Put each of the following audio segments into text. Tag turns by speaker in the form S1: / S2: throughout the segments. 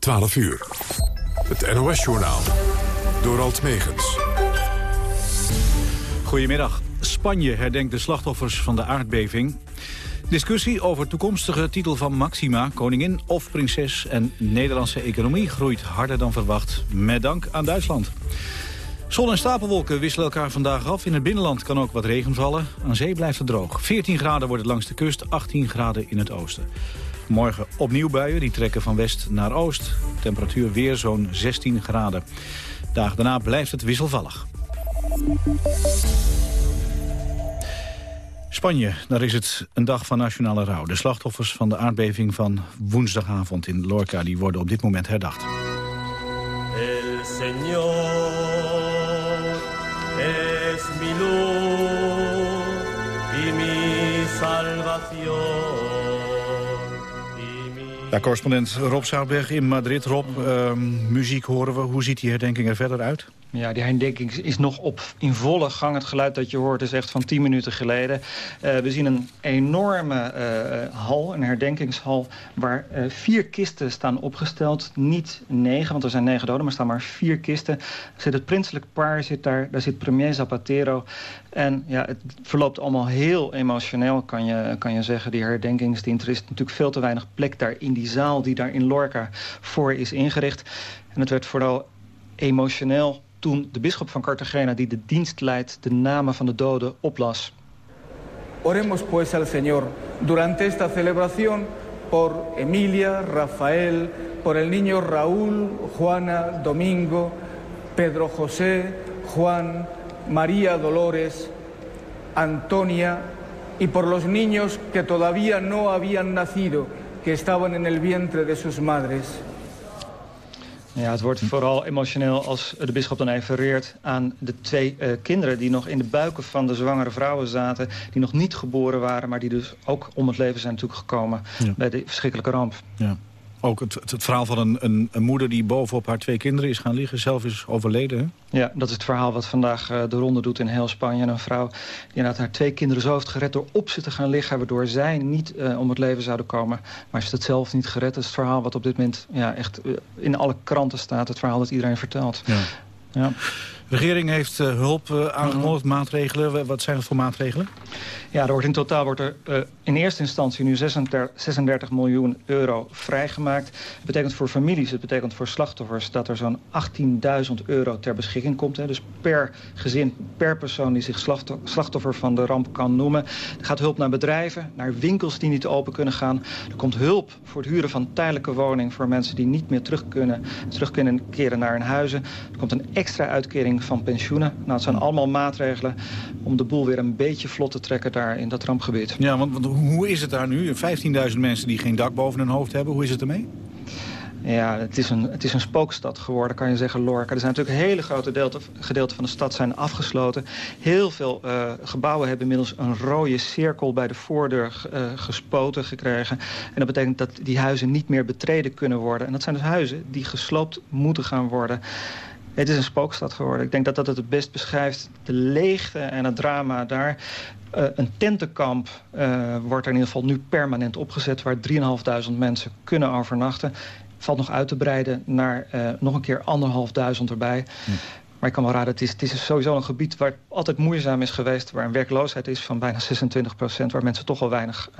S1: 12 uur. Het NOS-journaal. Door Alt Megens.
S2: Goedemiddag. Spanje herdenkt de slachtoffers van de aardbeving. Discussie over toekomstige titel van Maxima, koningin of prinses... en Nederlandse economie groeit harder dan verwacht, met dank aan Duitsland. Zon en stapelwolken wisselen elkaar vandaag af. In het binnenland kan ook wat regen vallen. Aan zee blijft het droog. 14 graden wordt het langs de kust, 18 graden in het oosten. Morgen opnieuw buien, die trekken van west naar oost. Temperatuur weer zo'n 16 graden. Dagen daarna blijft het wisselvallig. Spanje, daar is het een dag van nationale rouw. De slachtoffers van de aardbeving van woensdagavond in Lorca... die worden op dit moment herdacht. El Señor es mi luz y mi salvación. Ja, correspondent Rob Zoutberg in Madrid. Rob, uh, muziek horen we. Hoe ziet die herdenking er verder uit?
S3: Ja, die herdenking is nog op in volle gang. Het geluid dat je hoort is echt van 10 minuten geleden. Uh, we zien een enorme uh, hal, een herdenkingshal... waar vier kisten staan opgesteld. Niet negen, want er zijn negen doden, maar staan maar vier kisten. Er zit het prinselijk paar, zit daar, daar zit premier Zapatero. En ja, het verloopt allemaal heel emotioneel, kan je, kan je zeggen, die herdenkingsdienst. Er is natuurlijk veel te weinig plek daar in die zaal die daar in Lorca voor is ingericht. En het werd vooral emotioneel toen de bisschop van Cartagena, die de dienst leidt, de namen van de doden oplas.
S4: Oremos pues al Señor durante esta celebración por Emilia, Rafael, por el niño Raúl, Juana, Domingo, Pedro José, Juan, María Dolores, Antonia y por los niños que todavía no habían nacido, que estaban en el vientre de sus madres.
S3: Ja, het wordt vooral emotioneel als de bisschop dan refereert aan de twee uh, kinderen... die nog in de buiken van de zwangere vrouwen zaten... die nog niet geboren waren, maar die dus ook om het leven zijn natuurlijk gekomen... Ja. bij de verschrikkelijke ramp.
S2: Ja. Ook het, het, verhaal van een, een, een, moeder die bovenop haar twee kinderen is gaan liggen. Zelf is overleden, hè?
S3: Ja, dat is het verhaal wat vandaag uh, de ronde doet in heel Spanje. Een vrouw die inderdaad haar twee kinderen zo heeft gered door op ze te gaan liggen... waardoor zij niet uh, om het leven zouden komen. Maar ze heeft het zelf niet gered. Dat is het verhaal wat op dit moment ja, echt uh, in alle kranten staat. Het verhaal dat iedereen vertelt. Ja.
S2: ja. De regering heeft uh, hulp uh, aangekondigd, maatregelen. Wat zijn dat voor maatregelen?
S3: Ja, er wordt in totaal wordt er uh, in eerste instantie nu 36, 36 miljoen euro vrijgemaakt. Het betekent voor families, het betekent voor slachtoffers... dat er zo'n 18.000 euro ter beschikking komt. Hè. Dus per gezin, per persoon die zich slachtoffer van de ramp kan noemen. Er gaat hulp naar bedrijven, naar winkels die niet open kunnen gaan. Er komt hulp voor het huren van tijdelijke woning... voor mensen die niet meer terug kunnen, terug kunnen keren naar hun huizen. Er komt een extra uitkering van pensioenen. Nou, het zijn allemaal maatregelen om de boel weer een beetje vlot te trekken daar in dat rampgebied.
S2: Ja, want, want hoe is het daar nu? 15.000 mensen die geen dak boven hun hoofd hebben. Hoe is het ermee?
S3: Ja, het is, een, het is een spookstad geworden, kan je zeggen, Lorca. Er zijn natuurlijk hele grote deelten, gedeelten van de stad zijn afgesloten. Heel veel uh, gebouwen hebben inmiddels een rode cirkel bij de voordeur uh, gespoten gekregen. En dat betekent dat die huizen niet meer betreden kunnen worden. En dat zijn dus huizen die gesloopt moeten gaan worden. Het is een spookstad geworden. Ik denk dat dat het het best beschrijft. De leegte en het drama daar. Uh, een tentenkamp uh, wordt er in ieder geval nu permanent opgezet... waar 3.500 mensen kunnen overnachten. Valt nog uit te breiden naar uh, nog een keer anderhalfduizend erbij. Hm. Maar ik kan wel raden, het is, het is sowieso een gebied waar het altijd moeizaam is geweest... waar een werkloosheid is van bijna 26 procent... waar mensen toch wel weinig,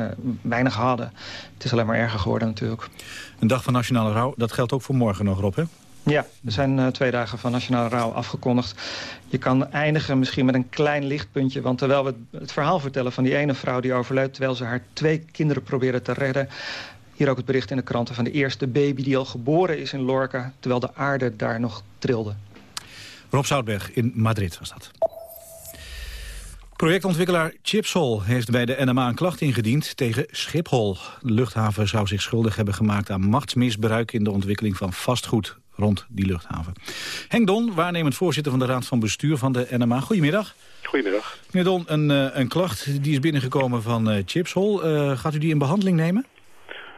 S3: weinig hadden. Het is alleen maar erger geworden natuurlijk.
S2: Een dag van nationale rouw, dat geldt ook voor morgen nog, Rob, hè?
S3: Ja, er zijn uh, twee dagen van nationale rouw afgekondigd. Je kan eindigen misschien met een klein lichtpuntje... want terwijl we het verhaal vertellen van die ene vrouw die overleed... terwijl ze haar twee kinderen probeerde te redden... hier ook het bericht in de kranten van de eerste baby die al geboren is in Lorca... terwijl de aarde daar nog trilde.
S2: Rob Zoutberg in Madrid was dat. Projectontwikkelaar Chipsol heeft bij de NMA een klacht ingediend tegen Schiphol. De luchthaven zou zich schuldig hebben gemaakt aan machtsmisbruik in de ontwikkeling van vastgoed rond die luchthaven. Henk Don, waarnemend voorzitter van de Raad van Bestuur van de NMA. Goedemiddag.
S5: Goedemiddag.
S2: Meneer Don, een, uh, een klacht die is binnengekomen van uh, Chipshol. Uh, gaat u die in behandeling nemen?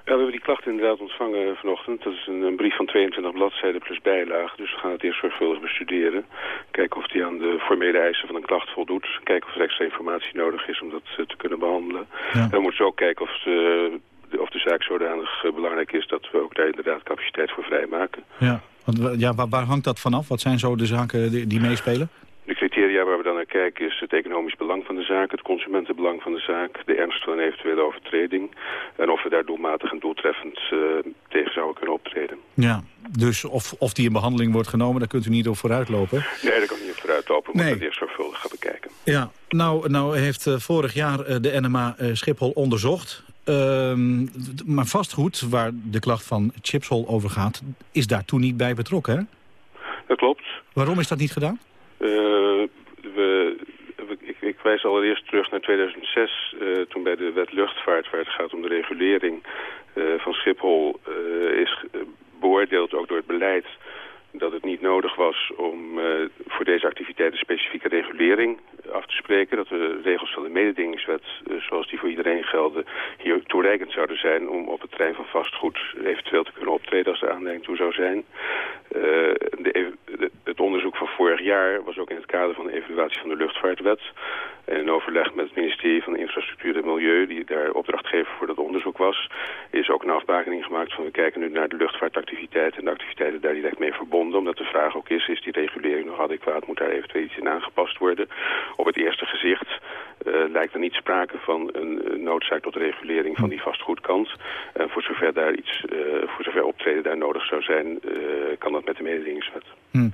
S5: Ja, we hebben die klacht inderdaad ontvangen vanochtend. Dat is een, een, brief van 22 bladzijden plus bijlage. Dus we gaan het eerst zorgvuldig bestuderen. Kijken of die aan de formele eisen van een klacht voldoet. Kijken of er extra informatie nodig is om dat te kunnen behandelen. Ja. En we moeten ook kijken of de of de zaak zodanig belangrijk is dat we ook daar inderdaad capaciteit voor vrijmaken.
S2: Ja, want, ja waar, waar hangt dat vanaf? Wat zijn zo de zaken die, die meespelen?
S5: De criteria waar we dan naar kijken is het economisch belang van de zaak, het consumentenbelang van de zaak, de ernst van een eventuele overtreding en of we daar doelmatig en doeltreffend uh, tegen zouden kunnen optreden.
S2: Ja, dus of, of die in behandeling wordt genomen, daar kunt u niet op vooruitlopen?
S5: Nee, daar kan niet op vooruitlopen, we nee. het eerst zorgvuldig gaan bekijken.
S2: Ja, nou, nou heeft uh, vorig jaar uh, de NMA Schiphol onderzocht. Ehm, maar vastgoed, waar de klacht van Chipshol over gaat, is daar toen niet bij betrokken, hè?
S5: Dat klopt.
S2: Waarom is dat niet gedaan?
S5: Uh, we, ik, ik, wijs allereerst terug naar 2006, uh, eh, toen bij de wet luchtvaart, waar het gaat om de regulering uh, van Schiphol, is beoordeeld ook door het beleid dat het niet nodig was om voor deze activiteiten specifieke regulering af te spreken. Dat de regels van de mededingingswet, zoals die voor iedereen gelden, hier toereikend zouden zijn om op het terrein van vastgoed eventueel te kunnen optreden als er aanleiding toe zou zijn. de, het onderzoek van vorig jaar was ook in het kader van de evaluatie van de luchtvaartwet. In overleg met het ministerie van Infrastructuur en Milieu, die daar opdrachtgever voor dat onderzoek was, is ook een afbakening gemaakt van we kijken nu naar de luchtvaartactiviteiten en de activiteiten daar direct mee verbonden. Omdat de vraag ook is, is die regulering nog adequaat, moet daar eventueel iets in aangepast worden. Op het eerste gezicht uh, lijkt er niet sprake van een, noodzaak tot regulering van die vastgoedkant. En voor zover daar iets, uh, voor zover optreden daar nodig zou zijn, kan dat met de mededingingswet.
S2: Hmm.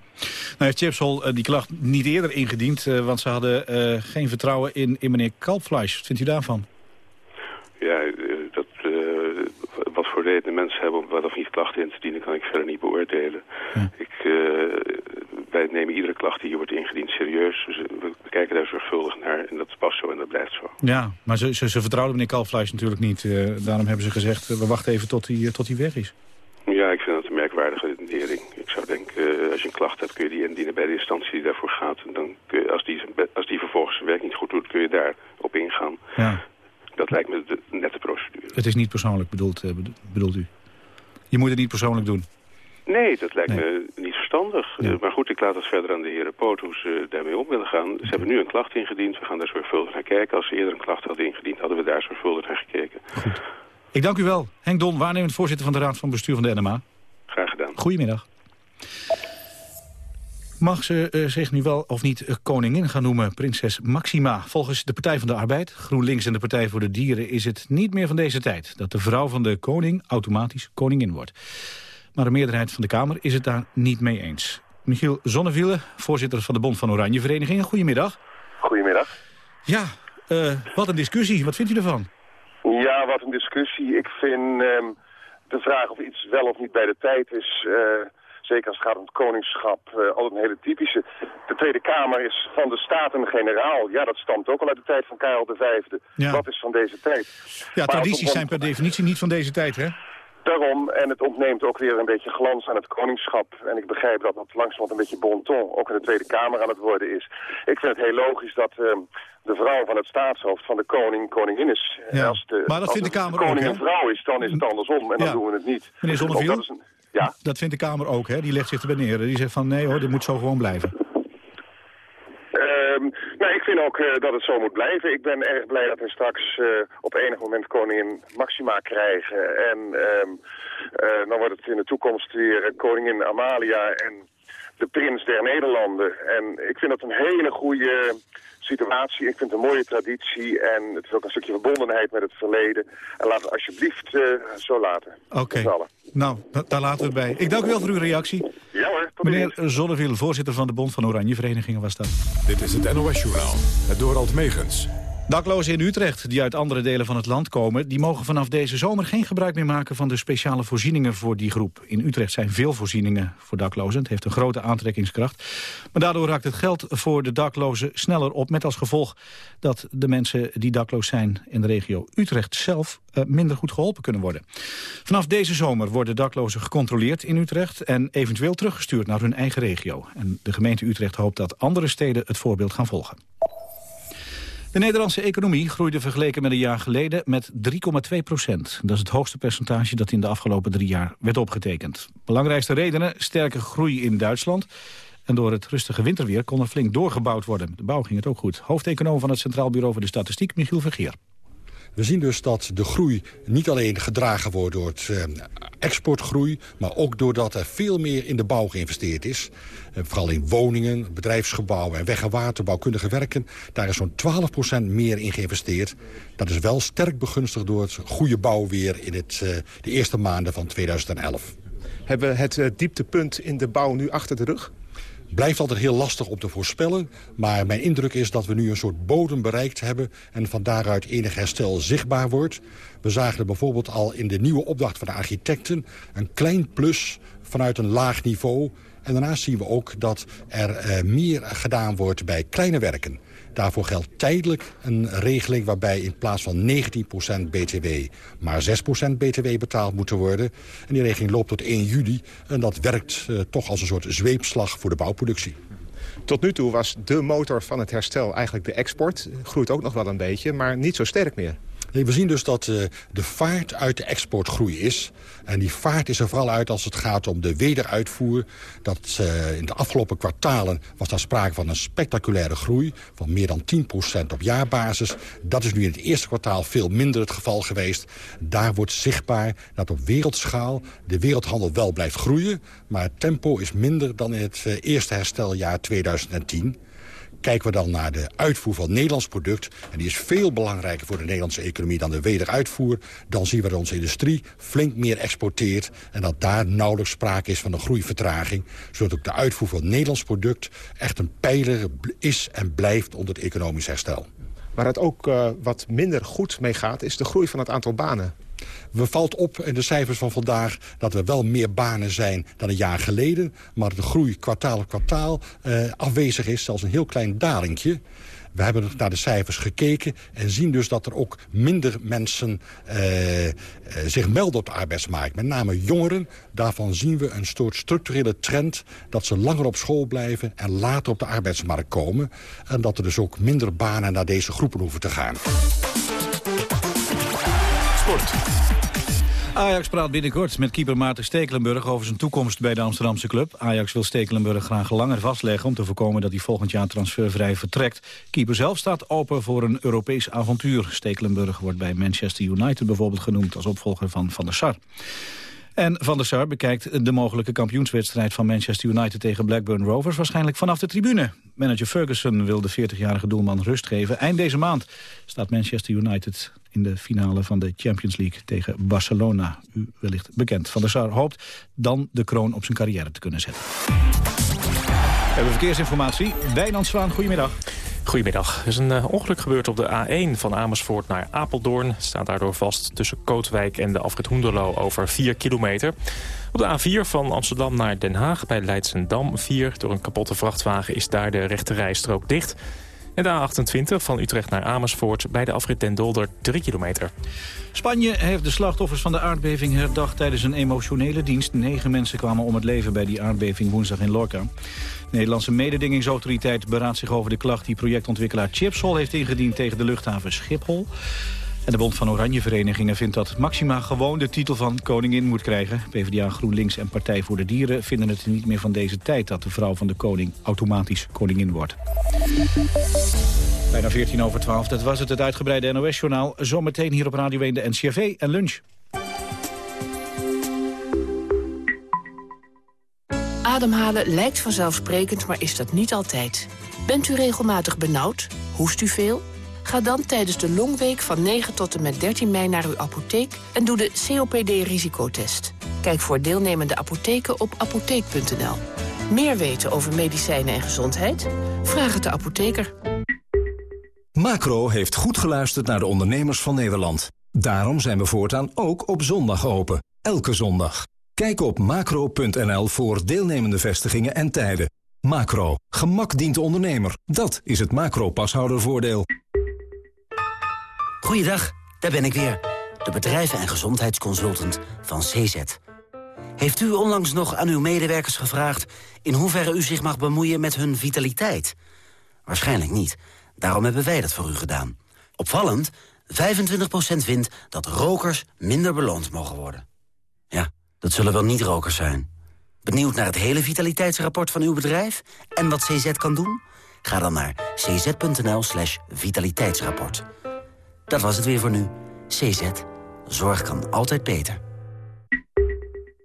S2: Nou heeft Chipsol uh, die klacht niet eerder ingediend, uh, want ze hadden uh, geen vertrouwen in, in meneer Kalpfleisch. Wat vindt u daarvan?
S5: Ja, dat, wat voor reden mensen hebben om wel of niet klachten in te dienen, kan ik verder niet beoordelen. Ja. Ik, wij nemen iedere klacht die hier wordt ingediend serieus. Dus we kijken daar zorgvuldig naar en dat past zo en dat blijft zo.
S2: Ja, maar ze, ze, ze vertrouwden meneer Kalpfleisch natuurlijk niet. daarom hebben ze gezegd, we wachten even tot hij tot weg is.
S5: Ja, ik vind dat een merkwaardige redenering. Ik zou denken, uh, als je een klacht hebt, kun je die indienen bij de instantie die daarvoor gaat. En dan kun je, als, die, als die vervolgens zijn werk niet goed doet, kun je daar op ingaan. Ja. Dat lijkt me de nette procedure.
S2: Het is niet persoonlijk bedoeld, uh, bedoelt u? Je moet het niet persoonlijk doen?
S5: Nee, dat lijkt nee. me niet verstandig. Ja. Uh, maar goed, ik laat het verder aan de heren Poot hoe ze daarmee om willen gaan. Ze hebben nu een klacht ingediend. We gaan daar zorgvuldig naar kijken. Als ze eerder een klacht hadden ingediend, hadden we daar zorgvuldig naar gekeken.
S2: Goed. Ik dank u wel. Henk Don, waarnemend voorzitter van de Raad van Bestuur van de NMA.
S5: Graag gedaan.
S2: Goedemiddag. Mag ze uh, zich nu wel of niet uh, koningin gaan noemen, prinses Maxima? Volgens de Partij van de Arbeid, GroenLinks en de Partij voor de Dieren... is het niet meer van deze tijd dat de vrouw van de koning automatisch koningin wordt. Maar de meerderheid van de Kamer is het daar niet mee eens. Michiel Zonneviele, voorzitter van de Bond van Oranje Verenigingen. Goedemiddag.
S6: Goedemiddag.
S2: Ja, uh, wat een discussie. Wat vindt u ervan?
S6: Ja, wat een discussie. Ik vind um, de vraag of iets wel of niet bij de tijd is... Uh, zeker als het gaat om het koningschap, uh, altijd een hele typische. De Tweede Kamer is van de Staten-Generaal. Ja, dat stamt ook al uit de tijd van Karel V. Ja. Wat is van deze tijd?
S2: Ja, maar tradities zijn per definitie niet van deze tijd, hè?
S6: Daarom, en het ontneemt ook weer een beetje glans aan het koningschap. En ik begrijp dat dat langzamerhand een beetje bon ton ook in de Tweede Kamer aan het worden is. Ik vind het heel logisch dat uh, de vrouw van het staatshoofd van de koning koningin is.
S2: Ja. Als de,
S6: maar
S2: dat vindt de Kamer
S6: de koning
S2: ook,
S6: een vrouw is, dan is het andersom. En ja. dan doen we het niet.
S2: Meneer Zonneviel, dat, ja? dat vindt de Kamer ook, hè? Die legt zich erbij neer. Die zegt van nee hoor, dit moet zo gewoon blijven.
S6: Um, nou, ik vind ook uh, dat het zo moet blijven. Ik ben erg blij dat we straks uh, op enig moment koningin Maxima krijgen. En um, uh, dan wordt het in de toekomst weer koningin Amalia en de prins der Nederlanden. En ik vind dat een hele goede situatie. Ik vind het een mooie traditie en het is ook een stukje verbondenheid met het verleden. En laten we alsjeblieft uh, zo laten.
S2: Oké, okay. nou, daar laten we het bij. Ik dank u wel voor uw reactie.
S6: Ja hoor, tot
S2: Meneer Zonneviel, voorzitter van de Bond van Oranje Verenigingen was dat.
S1: Dit is het NOS Journaal, het Dorald Megens.
S2: Daklozen in Utrecht die uit andere delen van het land komen... die mogen vanaf deze zomer geen gebruik meer maken van de speciale voorzieningen voor die groep. In Utrecht zijn veel voorzieningen voor daklozen. Het heeft een grote aantrekkingskracht. Maar daardoor raakt het geld voor de daklozen sneller op... met als gevolg dat de mensen die dakloos zijn in de regio Utrecht zelf... Uh, minder goed geholpen kunnen worden. Vanaf deze zomer worden daklozen gecontroleerd in Utrecht... en eventueel teruggestuurd naar hun eigen regio. En de gemeente Utrecht hoopt dat andere steden het voorbeeld gaan volgen. De Nederlandse economie groeide vergeleken met een jaar geleden met 3,2 procent. Dat is het hoogste percentage dat in de afgelopen drie jaar werd opgetekend. Belangrijkste redenen, sterke groei in Duitsland. En door het rustige winterweer kon er flink doorgebouwd worden. De bouw ging het ook goed. Hoofdeconoom van het Centraal Bureau voor de Statistiek, Michiel Vergeer.
S7: We zien dus dat de groei niet alleen gedragen wordt door het eh, exportgroei... maar ook doordat er veel meer in de bouw geïnvesteerd is. Eh, vooral in woningen, bedrijfsgebouwen en weg- en waterbouwkundige werken. Daar is zo'n 12% meer in geïnvesteerd. Dat is wel sterk begunstigd door het goede bouwweer... in het, uh, de eerste maanden van 2011.
S8: Hebben we het dieptepunt in de bouw nu achter de rug?
S7: Blijft altijd heel lastig om te voorspellen. Maar mijn indruk is dat we nu een soort bodem bereikt hebben... en van daaruit enig herstel zichtbaar wordt. We zagen er bijvoorbeeld al in de nieuwe opdracht van de architecten... een klein plus vanuit een laag niveau. En daarnaast zien we ook dat er uh, meer gedaan wordt bij kleine werken. Daarvoor geldt tijdelijk een regeling waarbij in plaats van 19% btw... maar 6% btw betaald moeten worden. En die regeling loopt tot 1 juli. En dat werkt uh, toch als een soort zweepslag voor de bouwproductie.
S8: Tot nu toe was de motor van het herstel eigenlijk de export. Groeit ook nog wel een beetje, maar niet zo sterk meer.
S7: We zien dus dat uh, de vaart uit de exportgroei is. En die vaart is er vooral uit als het gaat om de wederuitvoer. Dat uh, in de afgelopen kwartalen was daar sprake van een spectaculaire groei... van meer dan 10% op jaarbasis. Dat is nu in het eerste kwartaal veel minder het geval geweest. Daar wordt zichtbaar dat op wereldschaal de wereldhandel wel blijft groeien... maar het tempo is minder dan in het uh, eerste hersteljaar 2010... Kijken we dan naar de uitvoer van Nederlands product... en die is veel belangrijker voor de Nederlandse economie dan de wederuitvoer... dan zien we dat onze industrie flink meer exporteert... en dat daar nauwelijks sprake is van een groeivertraging... zodat ook de uitvoer van Nederlands product echt een pijler is en blijft onder het economisch herstel.
S8: Waar het ook uh, wat minder goed mee gaat, is de groei van het aantal banen.
S7: We valt op in de cijfers van vandaag dat er wel meer banen zijn dan een jaar geleden. Maar de groei kwartaal op kwartaal uh, afwezig is, zelfs een heel klein dalingje. We hebben naar de cijfers gekeken en zien dus dat er ook minder mensen uh, uh, zich melden op de arbeidsmarkt. Met name jongeren. Daarvan zien we een soort structurele trend dat ze langer op school blijven en later op de arbeidsmarkt komen. En dat er dus ook minder banen naar deze groepen hoeven te gaan.
S2: Ajax praat binnenkort met keeper Maarten Stekelenburg over zijn toekomst bij de Amsterdamse club. Ajax wil Stekelenburg graag langer vastleggen om te voorkomen dat hij volgend jaar transfervrij vertrekt. Keeper zelf staat open voor een Europees avontuur. Stekelenburg wordt bij Manchester United bijvoorbeeld genoemd als opvolger van Van der Sar. En Van der Sar bekijkt de mogelijke kampioenswedstrijd van Manchester United tegen Blackburn Rovers waarschijnlijk vanaf de tribune. Manager Ferguson wil de 40-jarige doelman rust geven. Eind deze maand staat Manchester United in de finale van de Champions League tegen Barcelona. U wellicht bekend. Van der Sar hoopt dan de kroon op zijn carrière te kunnen zetten. We hebben verkeersinformatie. Wijnand Zwaan, goedemiddag.
S9: Goedemiddag. Er is een uh, ongeluk gebeurd op de A1 van Amersfoort naar Apeldoorn. Staat daardoor vast tussen Kootwijk en de afrit Hoenderloo over 4 kilometer. Op de A4 van Amsterdam naar Den Haag bij Leidsendam 4. Door een kapotte vrachtwagen is daar de rechte rijstrook dicht. En de A28 van Utrecht naar Amersfoort bij de afrit Den Dolder 3 kilometer.
S2: Spanje heeft de slachtoffers van de aardbeving herdacht tijdens een emotionele dienst. Negen mensen kwamen om het leven bij die aardbeving woensdag in Lorca. De Nederlandse mededingingsautoriteit beraadt zich over de klacht die projectontwikkelaar Chipsol heeft ingediend tegen de luchthaven Schiphol. En de Bond van Oranje Verenigingen vindt dat Maxima gewoon de titel van koningin moet krijgen. PvdA, GroenLinks en Partij voor de Dieren vinden het niet meer van deze tijd... dat de vrouw van de koning automatisch koningin wordt. Bijna 14 over 12, dat was het, het uitgebreide NOS-journaal. Zometeen hier op Radio 1 de NCRV en lunch.
S10: Ademhalen lijkt vanzelfsprekend, maar is dat niet altijd. Bent u regelmatig benauwd? Hoest u veel? Ga dan tijdens de Longweek van 9 tot en met 13 mei naar uw apotheek... en doe de COPD-risicotest. Kijk voor deelnemende apotheken op apotheek.nl. Meer weten over medicijnen en gezondheid? Vraag het de apotheker.
S11: Macro heeft goed geluisterd naar de ondernemers van Nederland. Daarom zijn we voortaan ook op zondag open. Elke zondag. Kijk op macro.nl voor deelnemende vestigingen en tijden. Macro. Gemak dient de ondernemer. Dat is het macro-pashoudervoordeel.
S12: Goeiedag, daar ben ik weer. De bedrijven- en gezondheidsconsultant van CZ. Heeft u onlangs nog aan uw medewerkers gevraagd... in hoeverre u zich mag bemoeien met hun vitaliteit? Waarschijnlijk niet. Daarom hebben wij dat voor u gedaan. Opvallend, 25% vindt dat rokers minder beloond mogen worden. Ja, dat zullen wel niet-rokers zijn. Benieuwd naar het hele vitaliteitsrapport van uw bedrijf? En wat CZ kan doen? Ga dan naar cz.nl slash vitaliteitsrapport. Dat was het weer voor nu. CZ. Zorg kan altijd beter.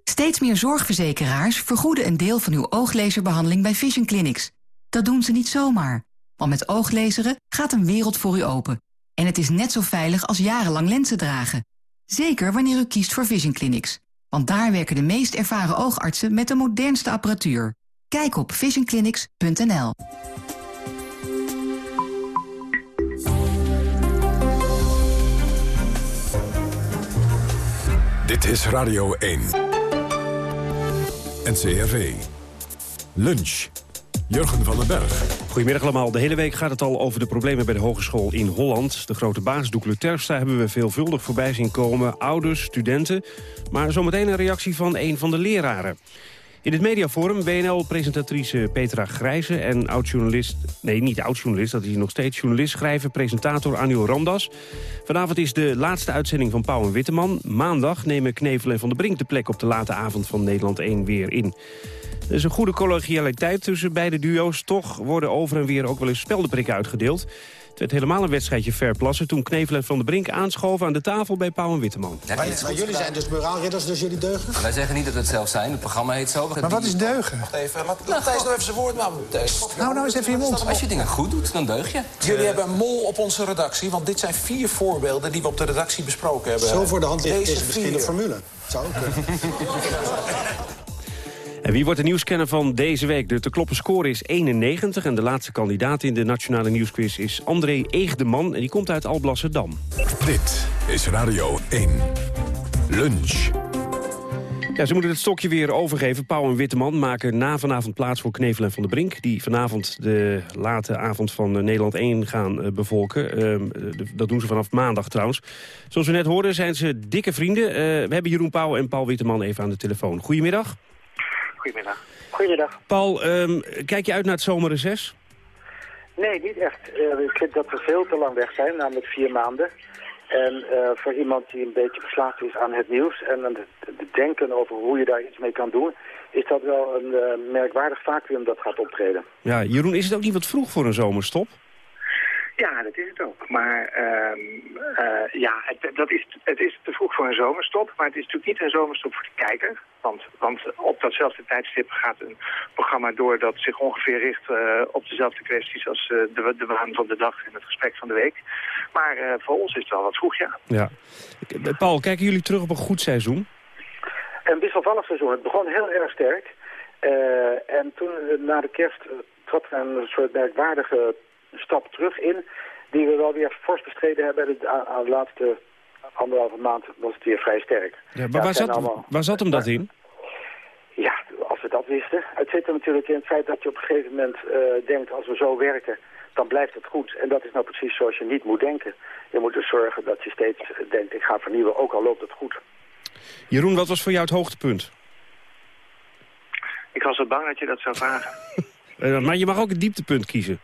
S13: Steeds meer zorgverzekeraars vergoeden een deel van uw ooglezerbehandeling bij Vision Clinics. Dat doen ze niet zomaar. Want met ooglezeren gaat een wereld voor u open. En het is net zo veilig als jarenlang lenzen dragen. Zeker wanneer u kiest voor Vision Clinics. Want daar werken de meest ervaren oogartsen met de modernste apparatuur. Kijk op visionclinics.nl.
S1: Dit is Radio 1. NCRV. Lunch. Jurgen van den Berg.
S14: Goedemiddag allemaal. De hele week gaat het al over de problemen bij de hogeschool in Holland. De grote baas Doekle hebben we veelvuldig voorbij zien komen. Ouders, studenten. Maar zometeen een reactie van een van de leraren. In het mediaforum WNL-presentatrice Petra Grijze en oud-journalist... nee, niet oud-journalist, dat is hier nog steeds journalist... schrijver, presentator Anil Ramdas. Vanavond is de laatste uitzending van Pauw en Witteman. Maandag nemen Knevel en Van der Brink de plek op de late avond van Nederland 1 weer in. Er is een goede collegialiteit tussen beide duo's. Toch worden over en weer ook wel eens speldenprikken uitgedeeld. Het werd helemaal een wedstrijdje verplassen toen Knevel en Van der Brink aanschoven aan de tafel bij Pauw en Witteman.
S15: Maar, maar jullie zijn dus moraalridders, dus jullie deugen?
S16: Wij zeggen niet dat we het zelf zijn. Het programma heet zo.
S15: Maar wat is deugen?
S16: Wacht even. Laat nou, Thijs nog even zijn woord maar.
S15: Nou, nou eens even je mond.
S16: Als je dingen goed doet, dan deug je.
S17: Jullie hebben een mol op onze redactie, want dit zijn vier voorbeelden die we op de redactie besproken hebben.
S15: Zo voor de hand ligt is misschien een formule. Zou ook kunnen.
S14: En wie wordt de nieuwskenner van deze week? De te kloppen score is 91 en de laatste kandidaat in de Nationale Nieuwsquiz is André Eegdeman. En die komt uit Alblasserdam.
S1: Dit is Radio 1. Lunch.
S14: Ja, ze moeten het stokje weer overgeven. Pauw en Witteman maken na vanavond plaats voor Knevel en Van der Brink... die vanavond de late avond van eh, Nederland 1 gaan uh, bevolken. Uh, dat doen ze vanaf maandag trouwens. Zoals we net hoorden zijn ze dikke vrienden. Uh, we hebben Jeroen Pauw en Paul Witteman even aan de telefoon. Goedemiddag.
S18: Goedemiddag. Goedemiddag.
S14: Paul, um, kijk je uit naar het zomerreces?
S18: Nee, niet echt. Uh, ik vind dat we veel te lang weg zijn, namelijk vier maanden. En uh, voor iemand die een beetje verslaafd is aan het nieuws en aan het denken over hoe je daar iets mee kan doen, is dat wel een uh, merkwaardig vacuüm dat gaat optreden.
S14: Ja, Jeroen, is het ook niet wat vroeg voor een zomerstop?
S18: Ja, dat is het ook. Maar uh, uh, ja, het, dat is, het is te vroeg voor een zomerstop. Maar het is natuurlijk niet een zomerstop voor de kijker. Want, want op datzelfde tijdstip gaat een programma door dat zich ongeveer richt uh, op dezelfde kwesties als uh, de, de waan van de dag en het gesprek van de week. Maar uh, voor ons is het wel wat vroeg, ja.
S14: ja. Paul, kijken jullie terug op een goed seizoen?
S18: Een wisselvallig seizoen. Het begon heel erg sterk. en toen na de kerst trad er een soort merkwaardige stap terug in, die we wel weer fors bestreden hebben. De, aan de laatste anderhalve maand was het weer vrij sterk.
S14: Ja, maar ja, waar, zat, allemaal... waar zat hem dat in?
S18: Ja, als we dat wisten. Het zit er natuurlijk in het feit dat je op een gegeven moment uh, denkt, als we zo werken, dan blijft het goed. En dat is nou precies zoals je niet moet denken. Je moet dus zorgen dat je steeds denkt, ik ga vernieuwen, ook al loopt het goed.
S14: Jeroen, wat was voor jou het hoogtepunt?
S18: Ik was zo bang dat je dat zou vragen.
S14: maar je mag ook het dieptepunt kiezen.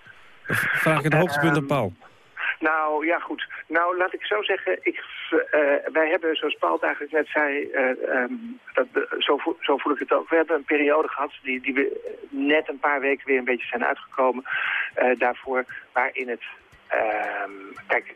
S14: Vraag ik het hoogtepunt aan Paul.
S18: Nou, ja goed. Nou, laat ik zo zeggen. Ik, uh, wij hebben, zoals Paul eigenlijk net zei, uh, um, dat, zo, voel, zo, voel ik het ook. We hebben een periode gehad die, die we net een paar weken weer een beetje zijn uitgekomen. Uh, daarvoor waarin het... Ehm, kijk,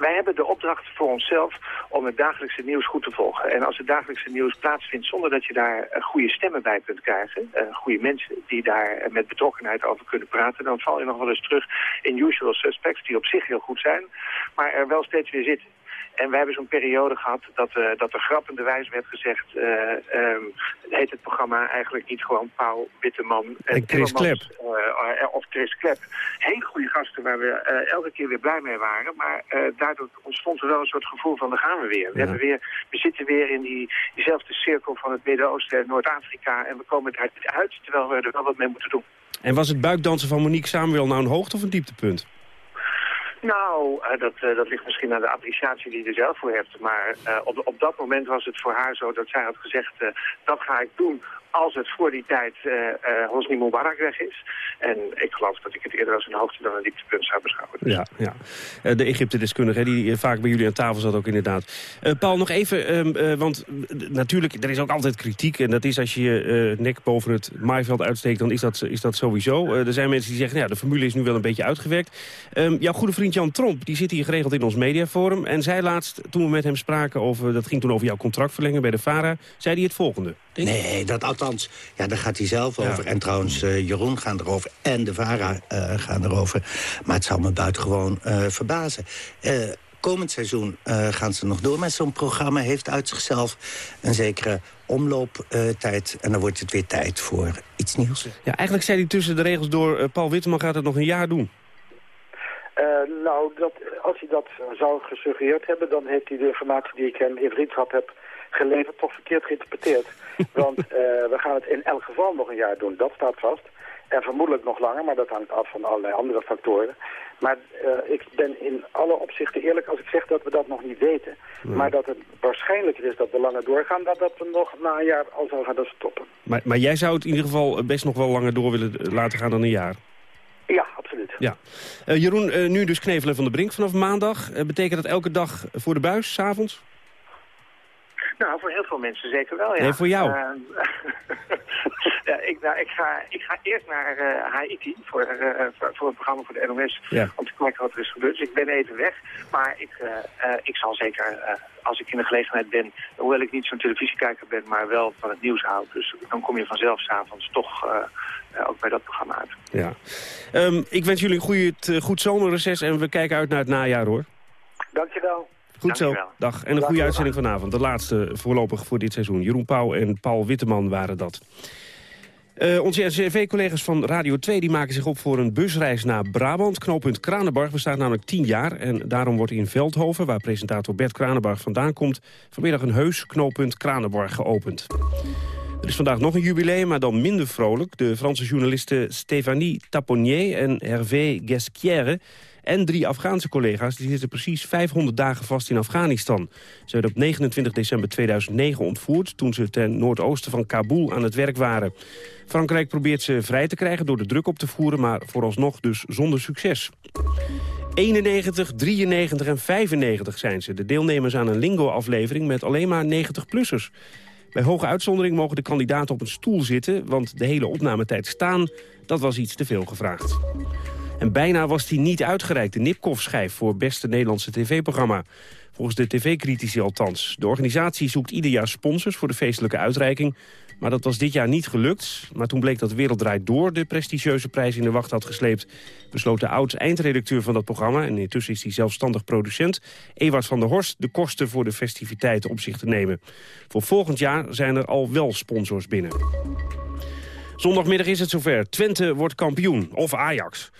S18: wij hebben de opdracht voor onszelf om het dagelijkse nieuws goed te volgen. En als het dagelijkse nieuws plaatsvindt zonder dat je daar goede stemmen bij kunt krijgen... Uh, goede mensen die daar met betrokkenheid over kunnen praten... dan val je nog wel eens terug in usual suspects die op zich heel goed zijn... maar er wel steeds weer zitten. En wij hebben zo'n periode gehad dat, uh, dat er grappenderwijs werd gezegd... Uh, um, heet het programma eigenlijk niet gewoon Pauw, Witteman...
S14: En Chris Klep.
S18: Uh, of Chris Klep. Hele goede gasten waar we elke keer weer blij mee waren. Maar daardoor ontstond er wel een soort gevoel van, daar gaan we weer. We, hebben weer, we zitten weer in die, diezelfde cirkel van het Midden-Oosten en Noord-Afrika... en we komen het uit, terwijl we er wel wat mee moeten doen.
S14: En was het buikdansen van Monique Samuel nou een hoogte of een dieptepunt?
S18: Nou, uh, dat, uh, dat ligt misschien aan de appreciatie die je er zelf voor hebt. Maar uh, op, op dat moment was het voor haar zo dat zij had gezegd... dat ga ik doen als het voor die tijd Hosni Mubarak weg is. En ik geloof dat ik het eerder als een hoogte dan een dieptepunt zou beschouwen. Dus.
S14: Ja, ja. de Egypte-deskundige die vaak bij jullie aan tafel zat ook inderdaad. Paul, nog even, um, want natuurlijk, er is ook altijd kritiek. En dat is als je je nek boven het maaiveld uitsteekt, dan is dat, is dat sowieso. er zijn mensen die zeggen, nou ja, de formule is nu wel een beetje uitgewerkt. Um, jouw goede vriend Sint-Jan Tromp, die zit hier geregeld in ons mediaforum. En zij laatst, toen we met hem spraken, over, dat ging toen over jouw contractverlenging bij de VARA... zei hij het volgende.
S19: Nee, dat althans, ja, daar gaat hij zelf over. En trouwens, uh, Jeroen gaat erover en de VARA uh, gaan erover. Maar het zal me buitengewoon uh, verbazen. komend seizoen gaan ze nog door met zo'n programma. Heeft uit zichzelf een zekere omlooptijd. en dan wordt het weer tijd voor iets nieuws.
S14: Ja, eigenlijk zei hij tussen de regels door... Paul Witteman gaat het nog een jaar doen.
S20: nou, dat, als hij dat zou gesuggereerd hebben... dan heeft hij de informatie die ik hem in vriendschap heb geleverd toch verkeerd geïnterpreteerd. Want uh, we gaan het in elk geval nog een jaar doen, dat staat vast. En vermoedelijk nog langer, maar dat hangt af van allerlei andere factoren. Maar uh, ik ben in alle opzichten eerlijk als ik zeg dat we dat nog niet weten. Maar dat het waarschijnlijker is dat we langer doorgaan... dan dat we nog na een jaar al zo gaan stoppen.
S14: Maar, maar jij zou het in ieder geval best nog wel langer door willen laten gaan dan een jaar?
S20: Ja, absoluut.
S14: Ja. Uh, Jeroen, uh, nu dus Knevelen van de Brink vanaf maandag. betekent dat elke dag voor de buis, s'avonds?
S20: Nou, voor heel veel mensen zeker wel, ja.
S14: Nee, voor jou?
S20: Uh, ja, ik, nou, ik, ga, ik ga eerst naar uh, Haiti voor, uh, voor, voor, een programma voor de NOS
S14: ja.
S20: om te kijken wat er is gebeurd. Dus ik ben even weg, maar ik, ik zal zeker, als ik in de gelegenheid ben, hoewel ik niet zo'n televisiekijker ben, maar wel van het nieuws houd. Dus dan kom je vanzelf s'avonds toch ook bij dat programma uit.
S14: Ja. Um, ik wens jullie een goede, goed zomerreces en we kijken uit naar het najaar hoor.
S20: Dankjewel.
S14: Goed zo. Dag. En een goede uitzending vanavond. De laatste voorlopig voor dit seizoen. Jeroen Pauw en Paul Witteman waren dat. Uh, onze NCV-collega's van Radio 2 die maken zich op voor een busreis naar Brabant. Knooppunt Kranenbarg bestaat namelijk 10 jaar. En daarom wordt in Veldhoven, waar presentator Bert Kranenbarg vandaan komt... vanmiddag een heus knooppunt Kranenbarg geopend. Er is vandaag nog een jubileum, maar dan minder vrolijk. De Franse journalisten Stéphanie Taponnier en Hervé Guesquière en drie Afghaanse collega's die zitten precies 500 dagen vast in Afghanistan. Ze werden op 29 december 2009 ontvoerd... toen ze ten noordoosten van Kabul aan het werk waren. Frankrijk probeert ze vrij te krijgen door de druk op te voeren... maar vooralsnog dus zonder succes. 91, 93 en 95 zijn ze. De deelnemers aan een lingo-aflevering met alleen maar 90-plussers. Bij hoge uitzondering mogen de kandidaten op een stoel zitten... want de hele opnametijd staan, dat was iets te veel gevraagd. En bijna was hij niet uitgereikt, de Nipkoff-schijf... voor beste Nederlandse tv-programma. Volgens de tv-critici althans. De organisatie zoekt ieder jaar sponsors voor de feestelijke uitreiking... Maar dat was dit jaar niet gelukt. Maar toen bleek dat Wereld Draait Door de prestigieuze prijs in de wacht had gesleept... besloot de oud-eindredacteur van dat programma... en intussen is hij zelfstandig producent... Ewart van der Horst de kosten voor de festiviteiten op zich te nemen. Voor volgend jaar zijn er al wel sponsors binnen. Zondagmiddag is het zover. Twente wordt kampioen. Of Ajax.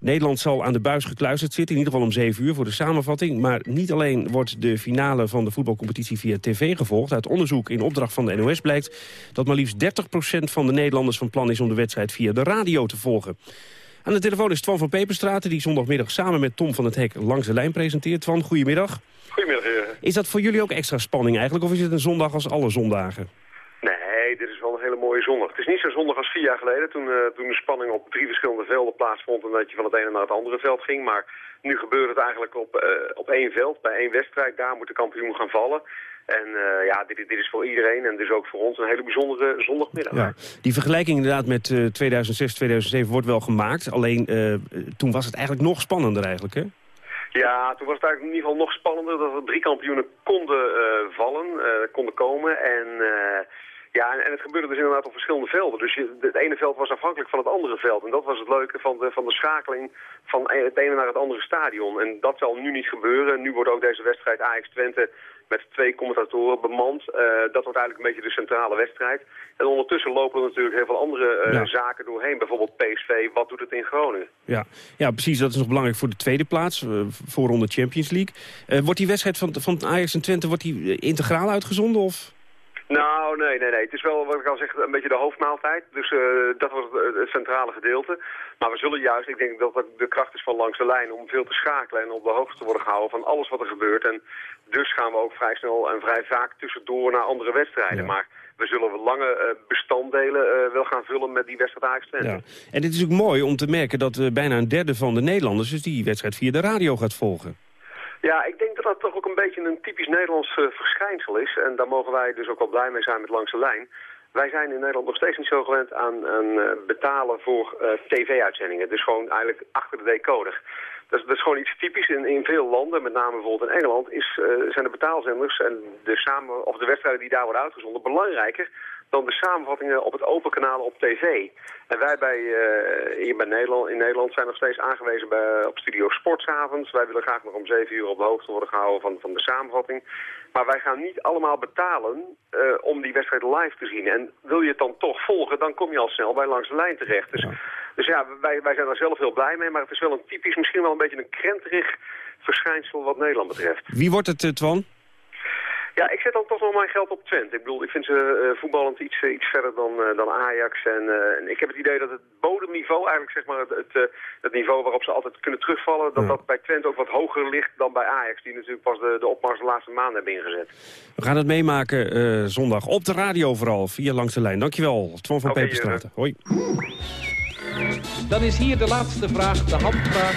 S14: Nederland zal aan de buis gekluisterd zitten, in ieder geval om 7 uur voor de samenvatting. Maar niet alleen wordt de finale van de voetbalcompetitie via tv gevolgd. Uit onderzoek in opdracht van de NOS blijkt dat maar liefst 30% van de Nederlanders van plan is om de wedstrijd via de radio te volgen. Aan de telefoon is Twan van Peperstraten, die zondagmiddag samen met Tom van het Hek langs de lijn presenteert. Twan, goedemiddag.
S21: Goedemiddag, heren.
S14: Is dat voor jullie ook extra spanning eigenlijk, of is het een zondag als alle zondagen?
S21: Nee, dit is wel mooie zondag. Het is niet zo zondag als vier jaar geleden, toen, uh, toen de spanning op drie verschillende velden plaatsvond en dat je van het ene naar het andere veld ging. Maar nu gebeurt het eigenlijk op, uh, op één veld, bij één wedstrijd. Daar moet de kampioen gaan vallen. En uh, ja, dit, dit, is voor iedereen en dus ook voor ons een hele bijzondere zondagmiddag.
S14: Ja, die vergelijking inderdaad met 2006, 2007 wordt wel gemaakt. Alleen toen was het eigenlijk nog spannender eigenlijk, hè?
S21: Ja, toen was het eigenlijk in ieder geval nog spannender dat er drie kampioenen konden vallen, konden komen. En ja, en, het gebeurde dus inderdaad op verschillende velden. Dus je, het ene veld was afhankelijk van het andere veld. En dat was het leuke van de, van de schakeling van het ene naar het andere stadion. En dat zal nu niet gebeuren. Nu wordt ook deze wedstrijd Ajax-Twente met twee commentatoren bemand. Uh, dat wordt eigenlijk een beetje de centrale wedstrijd. En ondertussen lopen er natuurlijk heel veel andere uh, ja. zaken doorheen. Bijvoorbeeld PSV, wat doet het in Groningen?
S14: Ja, ja precies. Dat is nog belangrijk voor de tweede plaats, uh, voorronde Champions League. wordt die wedstrijd van, van Ajax en Twente wordt die integraal uitgezonden? Of?
S21: Nou, nee, nee, nee. Het is wel, wat ik al zeg, een beetje de hoofdmaaltijd. Dus uh, dat was het, het, centrale gedeelte. Maar we zullen juist, ik denk dat dat de kracht is van langs de lijn... om veel te schakelen en op de hoogte te worden gehouden van alles wat er gebeurt. En dus gaan we ook vrij snel en vrij vaak tussendoor naar andere wedstrijden. Ja. Maar we zullen lange uh, bestanddelen wel gaan vullen met die wedstrijd Ajax.
S14: Ja. En dit is ook mooi om te merken dat bijna een derde van de Nederlanders... dus die wedstrijd via de radio gaat volgen.
S21: Ja, ik denk dat dat toch ook een beetje een typisch Nederlands uh, verschijnsel is. En daar mogen wij dus ook wel blij mee zijn met langs de lijn. Wij zijn in Nederland nog steeds niet zo gewend aan, uh, betalen voor uh, tv-uitzendingen. Dus gewoon eigenlijk achter de decoder. Dat is, gewoon iets typisch in, in veel landen, met name bijvoorbeeld in Engeland, is, zijn de betaalzenders en de, samen, of de wedstrijden die daar worden uitgezonden belangrijker dan de samenvattingen op het open kanaal op tv. En wij bij, uh, hier bij Nederland, in Nederland zijn nog steeds aangewezen bij, op Studio Sportsavond. Wij willen graag nog om 7 uur op de hoogte worden gehouden van, van de samenvatting. Maar wij gaan niet allemaal betalen uh, om die wedstrijd live te zien. En wil je het dan toch volgen, dan kom je al snel bij langs de lijn terecht. Dus ja, dus ja wij, wij zijn daar zelf heel blij mee. Maar het is wel een typisch, misschien wel een beetje een krenterig verschijnsel wat Nederland betreft.
S14: Wie wordt het, Twan?
S21: Ja, ik zet dan toch nog mijn geld op Twente. Ik bedoel, ik vind ze uh, voetballend iets, uh, iets verder dan, uh, dan Ajax. En ik heb het idee dat het bodemniveau, eigenlijk zeg maar het, het, het niveau waarop ze altijd kunnen terugvallen, dat dat bij Twente ook wat hoger ligt dan bij Ajax. Die natuurlijk pas de, de opmars de laatste maanden hebben ingezet.
S14: We gaan het meemaken zondag op de radio vooral, via Langs de Lijn. Dankjewel, Twan van okay, Peperstraten. Hoi.
S22: Dan is hier de laatste vraag, de handvraag.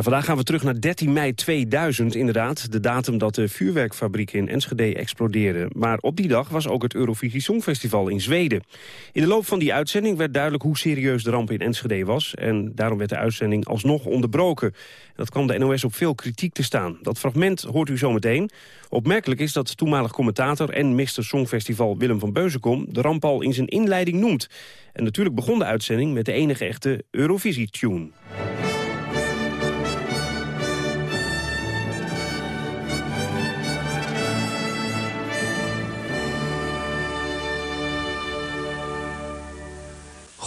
S14: Vandaag gaan we terug naar 13 mei 2000, inderdaad. De datum dat de vuurwerkfabriek in Enschede explodeerde. Maar op die dag was ook het Eurovisie Songfestival in Zweden. In de loop van die uitzending werd duidelijk hoe serieus de ramp in Enschede was. En daarom werd de uitzending alsnog onderbroken. Dat kwam de NOS op veel kritiek te staan. Dat fragment hoort u zometeen. Opmerkelijk is dat toenmalig commentator en Mr. Songfestival Willem van Beuzenkom... de ramp al in zijn inleiding noemt. En natuurlijk begon de uitzending met de enige echte Eurovisie-tune.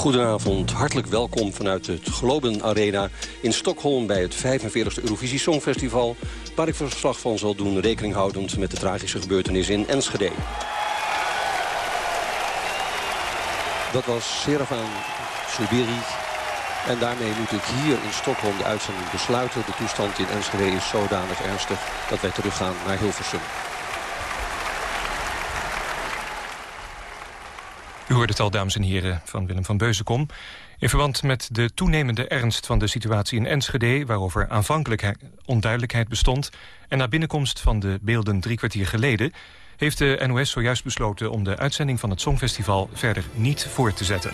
S23: Goedenavond, hartelijk welkom vanuit het Globen Arena in Stockholm... bij het 45e Eurovisie Songfestival... waar ik verslag van zal doen, rekening houdend met de tragische gebeurtenis in Enschede. Dat was Serafan Subiri. En daarmee moet ik hier in Stockholm de uitzending besluiten. De toestand in Enschede is zodanig ernstig dat wij teruggaan naar Hilversum.
S24: U hoorde het al, dames en heren, van Willem van Beuzenkom. In verband met de toenemende ernst van de situatie in Enschede... waarover aanvankelijk onduidelijkheid bestond... en na binnenkomst van de beelden drie kwartier geleden... heeft de NOS zojuist besloten om de uitzending van het Songfestival... verder niet voor te zetten.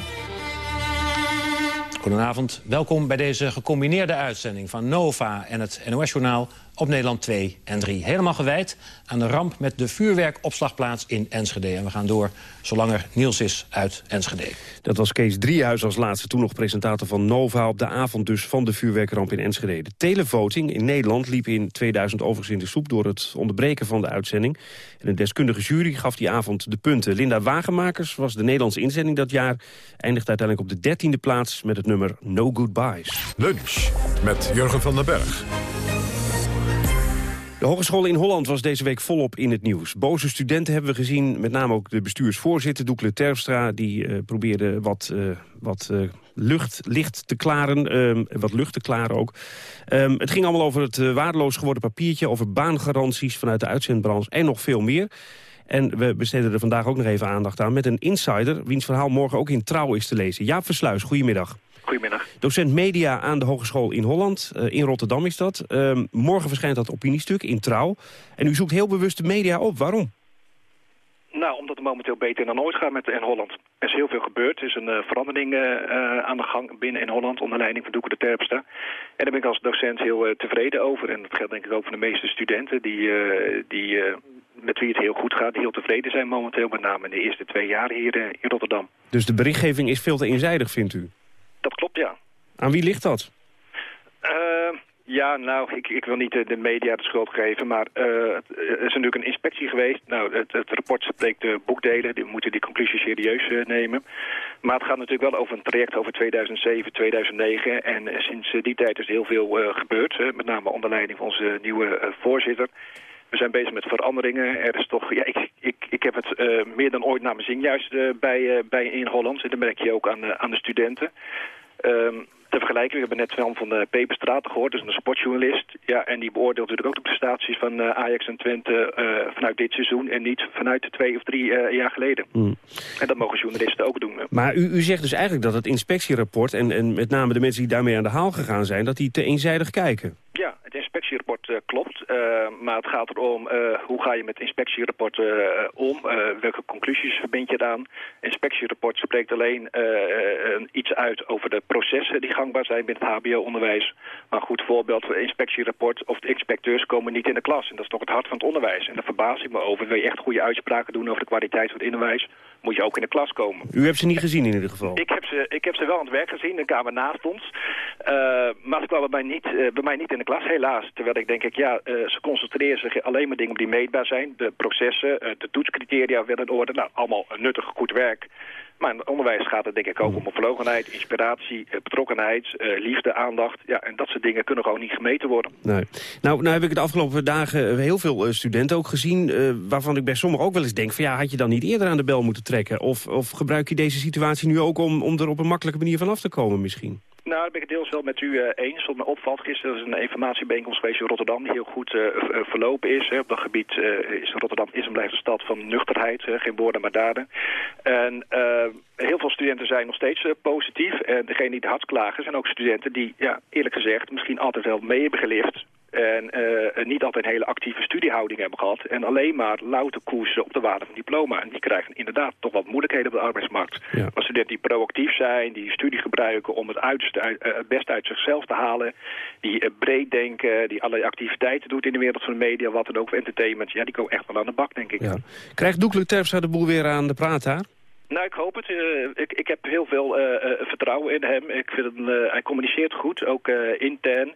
S22: Goedenavond, welkom bij deze gecombineerde uitzending van NOVA en het NOS-journaal op Nederland 2 en 3. Helemaal gewijd aan de ramp met de vuurwerkopslagplaats in Enschede. En we gaan door zolang er Niels is uit Enschede.
S14: Dat was Kees Driehuis als laatste, toen nog presentator van Nova... op de avond dus van de vuurwerkramp in Enschede. De televoting in Nederland liep in 2000 overigens in de soep... door het onderbreken van de uitzending. En een deskundige jury gaf die avond de punten. Linda Wagenmakers was de Nederlandse inzending dat jaar... eindigde uiteindelijk op de dertiende plaats met het nummer No Goodbyes.
S1: Lunch met Jurgen van den Berg.
S14: De Hogeschool in Holland was deze week volop in het nieuws. Boze studenten hebben we gezien, met name ook de bestuursvoorzitter Doekle Terpstra... die uh, probeerde wat, uh, wat uh, lucht, licht te klaren, ehm, wat lucht te klaren ook. Um, het ging allemaal over het waardeloos geworden papiertje... over baangaranties vanuit de uitzendbranche en nog veel meer... En we besteden er vandaag ook nog even aandacht aan met een insider... wiens verhaal morgen ook in Trouw is te lezen. Jaap Versluis, goedemiddag.
S25: Goedemiddag.
S14: Docent media aan de Hogeschool in Holland. Uh, in Rotterdam is dat. Uh, morgen verschijnt dat opiniestuk in Trouw. En u zoekt heel bewust de media op. Waarom?
S25: Nou, omdat het momenteel beter dan ooit gaat met in Holland. Er is heel veel gebeurd. Er is een uh, verandering uh, aan de gang binnen in Holland onder leiding van Doeke de Terpstra. En daar ben ik als docent heel tevreden over. En dat geldt denk ik ook voor de meeste studenten die, die met wie het heel goed gaat, die heel tevreden zijn momenteel. Met name in de eerste twee jaar hier in Rotterdam.
S14: Dus de berichtgeving is veel te eenzijdig, vindt u?
S25: Dat klopt, ja.
S14: Aan wie ligt dat?
S25: Uh, ja, nou, ik, ik wil niet de, de, media de schuld geven, maar uh, er is natuurlijk een inspectie geweest. Nou, het, het rapport spreekt de boekdelen, die moeten die conclusie serieus uh, nemen. Maar het gaat natuurlijk wel over een traject over 2007, 2009. En sinds die tijd is heel veel gebeurd, met name onder leiding van onze nieuwe voorzitter. We zijn bezig met veranderingen. Er is toch, ja, ik, ik, ik heb het uh, meer dan ooit naar mijn zin juist uh, bij, uh, bij in Holland. En dat merk je ook aan, aan de studenten. Um, ter vergelijking, we hebben net Sven van de Peperstraat gehoord, dus een sportjournalist. Ja, en die beoordeelt natuurlijk ook de prestaties van Ajax en Twente vanuit dit seizoen en niet vanuit twee of drie jaar geleden. Mm. En dat mogen journalisten ook doen.
S14: Maar u, u zegt dus eigenlijk dat het inspectierapport en, en met name de mensen die daarmee aan de haal gegaan zijn, dat die te eenzijdig kijken.
S25: Ja, het inspectierapport eh, klopt. Eh, maar het gaat erom eh, hoe ga je met inspectierapporten om? Welke conclusies verbind je eraan? Inspectierapport spreekt alleen iets uit over de processen die gangbaar zijn binnen het hbo-onderwijs. Maar goed voorbeeld inspectierapport of de inspecteurs komen niet in de klas. En dat is toch het hart van het onderwijs. En daar verbaas ik me over. Wil je echt goede uitspraken doen over de kwaliteit van het onderwijs, moet je ook in de klas komen.
S14: U hebt ze niet gezien in ieder geval.
S25: Ik heb, ze, ik heb ze wel aan het werk gezien, de kamer naast ons. Maar ze kwamen bij, niet, bij mij niet in de klas, helaas. Terwijl ik denk, ik, ja, eh, ze concentreren zich alleen maar dingen die meetbaar zijn. De processen, eh, de toetscriteria werden in orde. Nou, allemaal nuttig, goed werk. Maar in het onderwijs gaat het denk ik ook om opvlogenheid, inspiratie, eh, betrokkenheid, liefde, aandacht. Ja, en dat soort dingen kunnen gewoon niet gemeten worden.
S14: Nee. Nou, nou heb ik de afgelopen dagen heel veel studenten ook gezien... waarvan ik bij sommigen ook wel eens denk... van ja, had je dan niet eerder aan de bel moeten trekken? Of, of gebruik je deze situatie nu ook om, om er op een makkelijke manier van af te komen misschien?
S25: Nou, dat ben ik deels wel met u eh, eens. Wat me opvalt, gisteren is een informatiebijeenkomst geweest in Rotterdam... die heel goed eh, eh, verlopen is. Hè. Op dat gebied is Rotterdam is en blijft een stad van nuchterheid. Geen woorden, maar daden. En heel veel studenten zijn nog steeds positief. En degenen die het hardst klagen zijn ook studenten die, ja, eerlijk gezegd... misschien altijd wel mee hebben geleerd... En eh, niet altijd een hele actieve studiehouding hebben gehad. En alleen maar louter koersen op de waarde van diploma. En die krijgen inderdaad toch wat moeilijkheden op de arbeidsmarkt. Maar studenten die proactief zijn, die studie gebruiken om het, uiterste uit, eh, het beste uit zichzelf te halen. Die eh, breed denken, die allerlei activiteiten doet in de wereld van de media, wat dan ook, voor entertainment. Ja, die komen echt wel aan de bak, denk ik.
S14: Ja. Krijgt Doekle Terpstra de boel weer aan de praat daar?
S25: Nou, ik hoop het. Ik, ik heb heel veel vertrouwen in hem. Ik vind hem, hij communiceert goed, ook intern.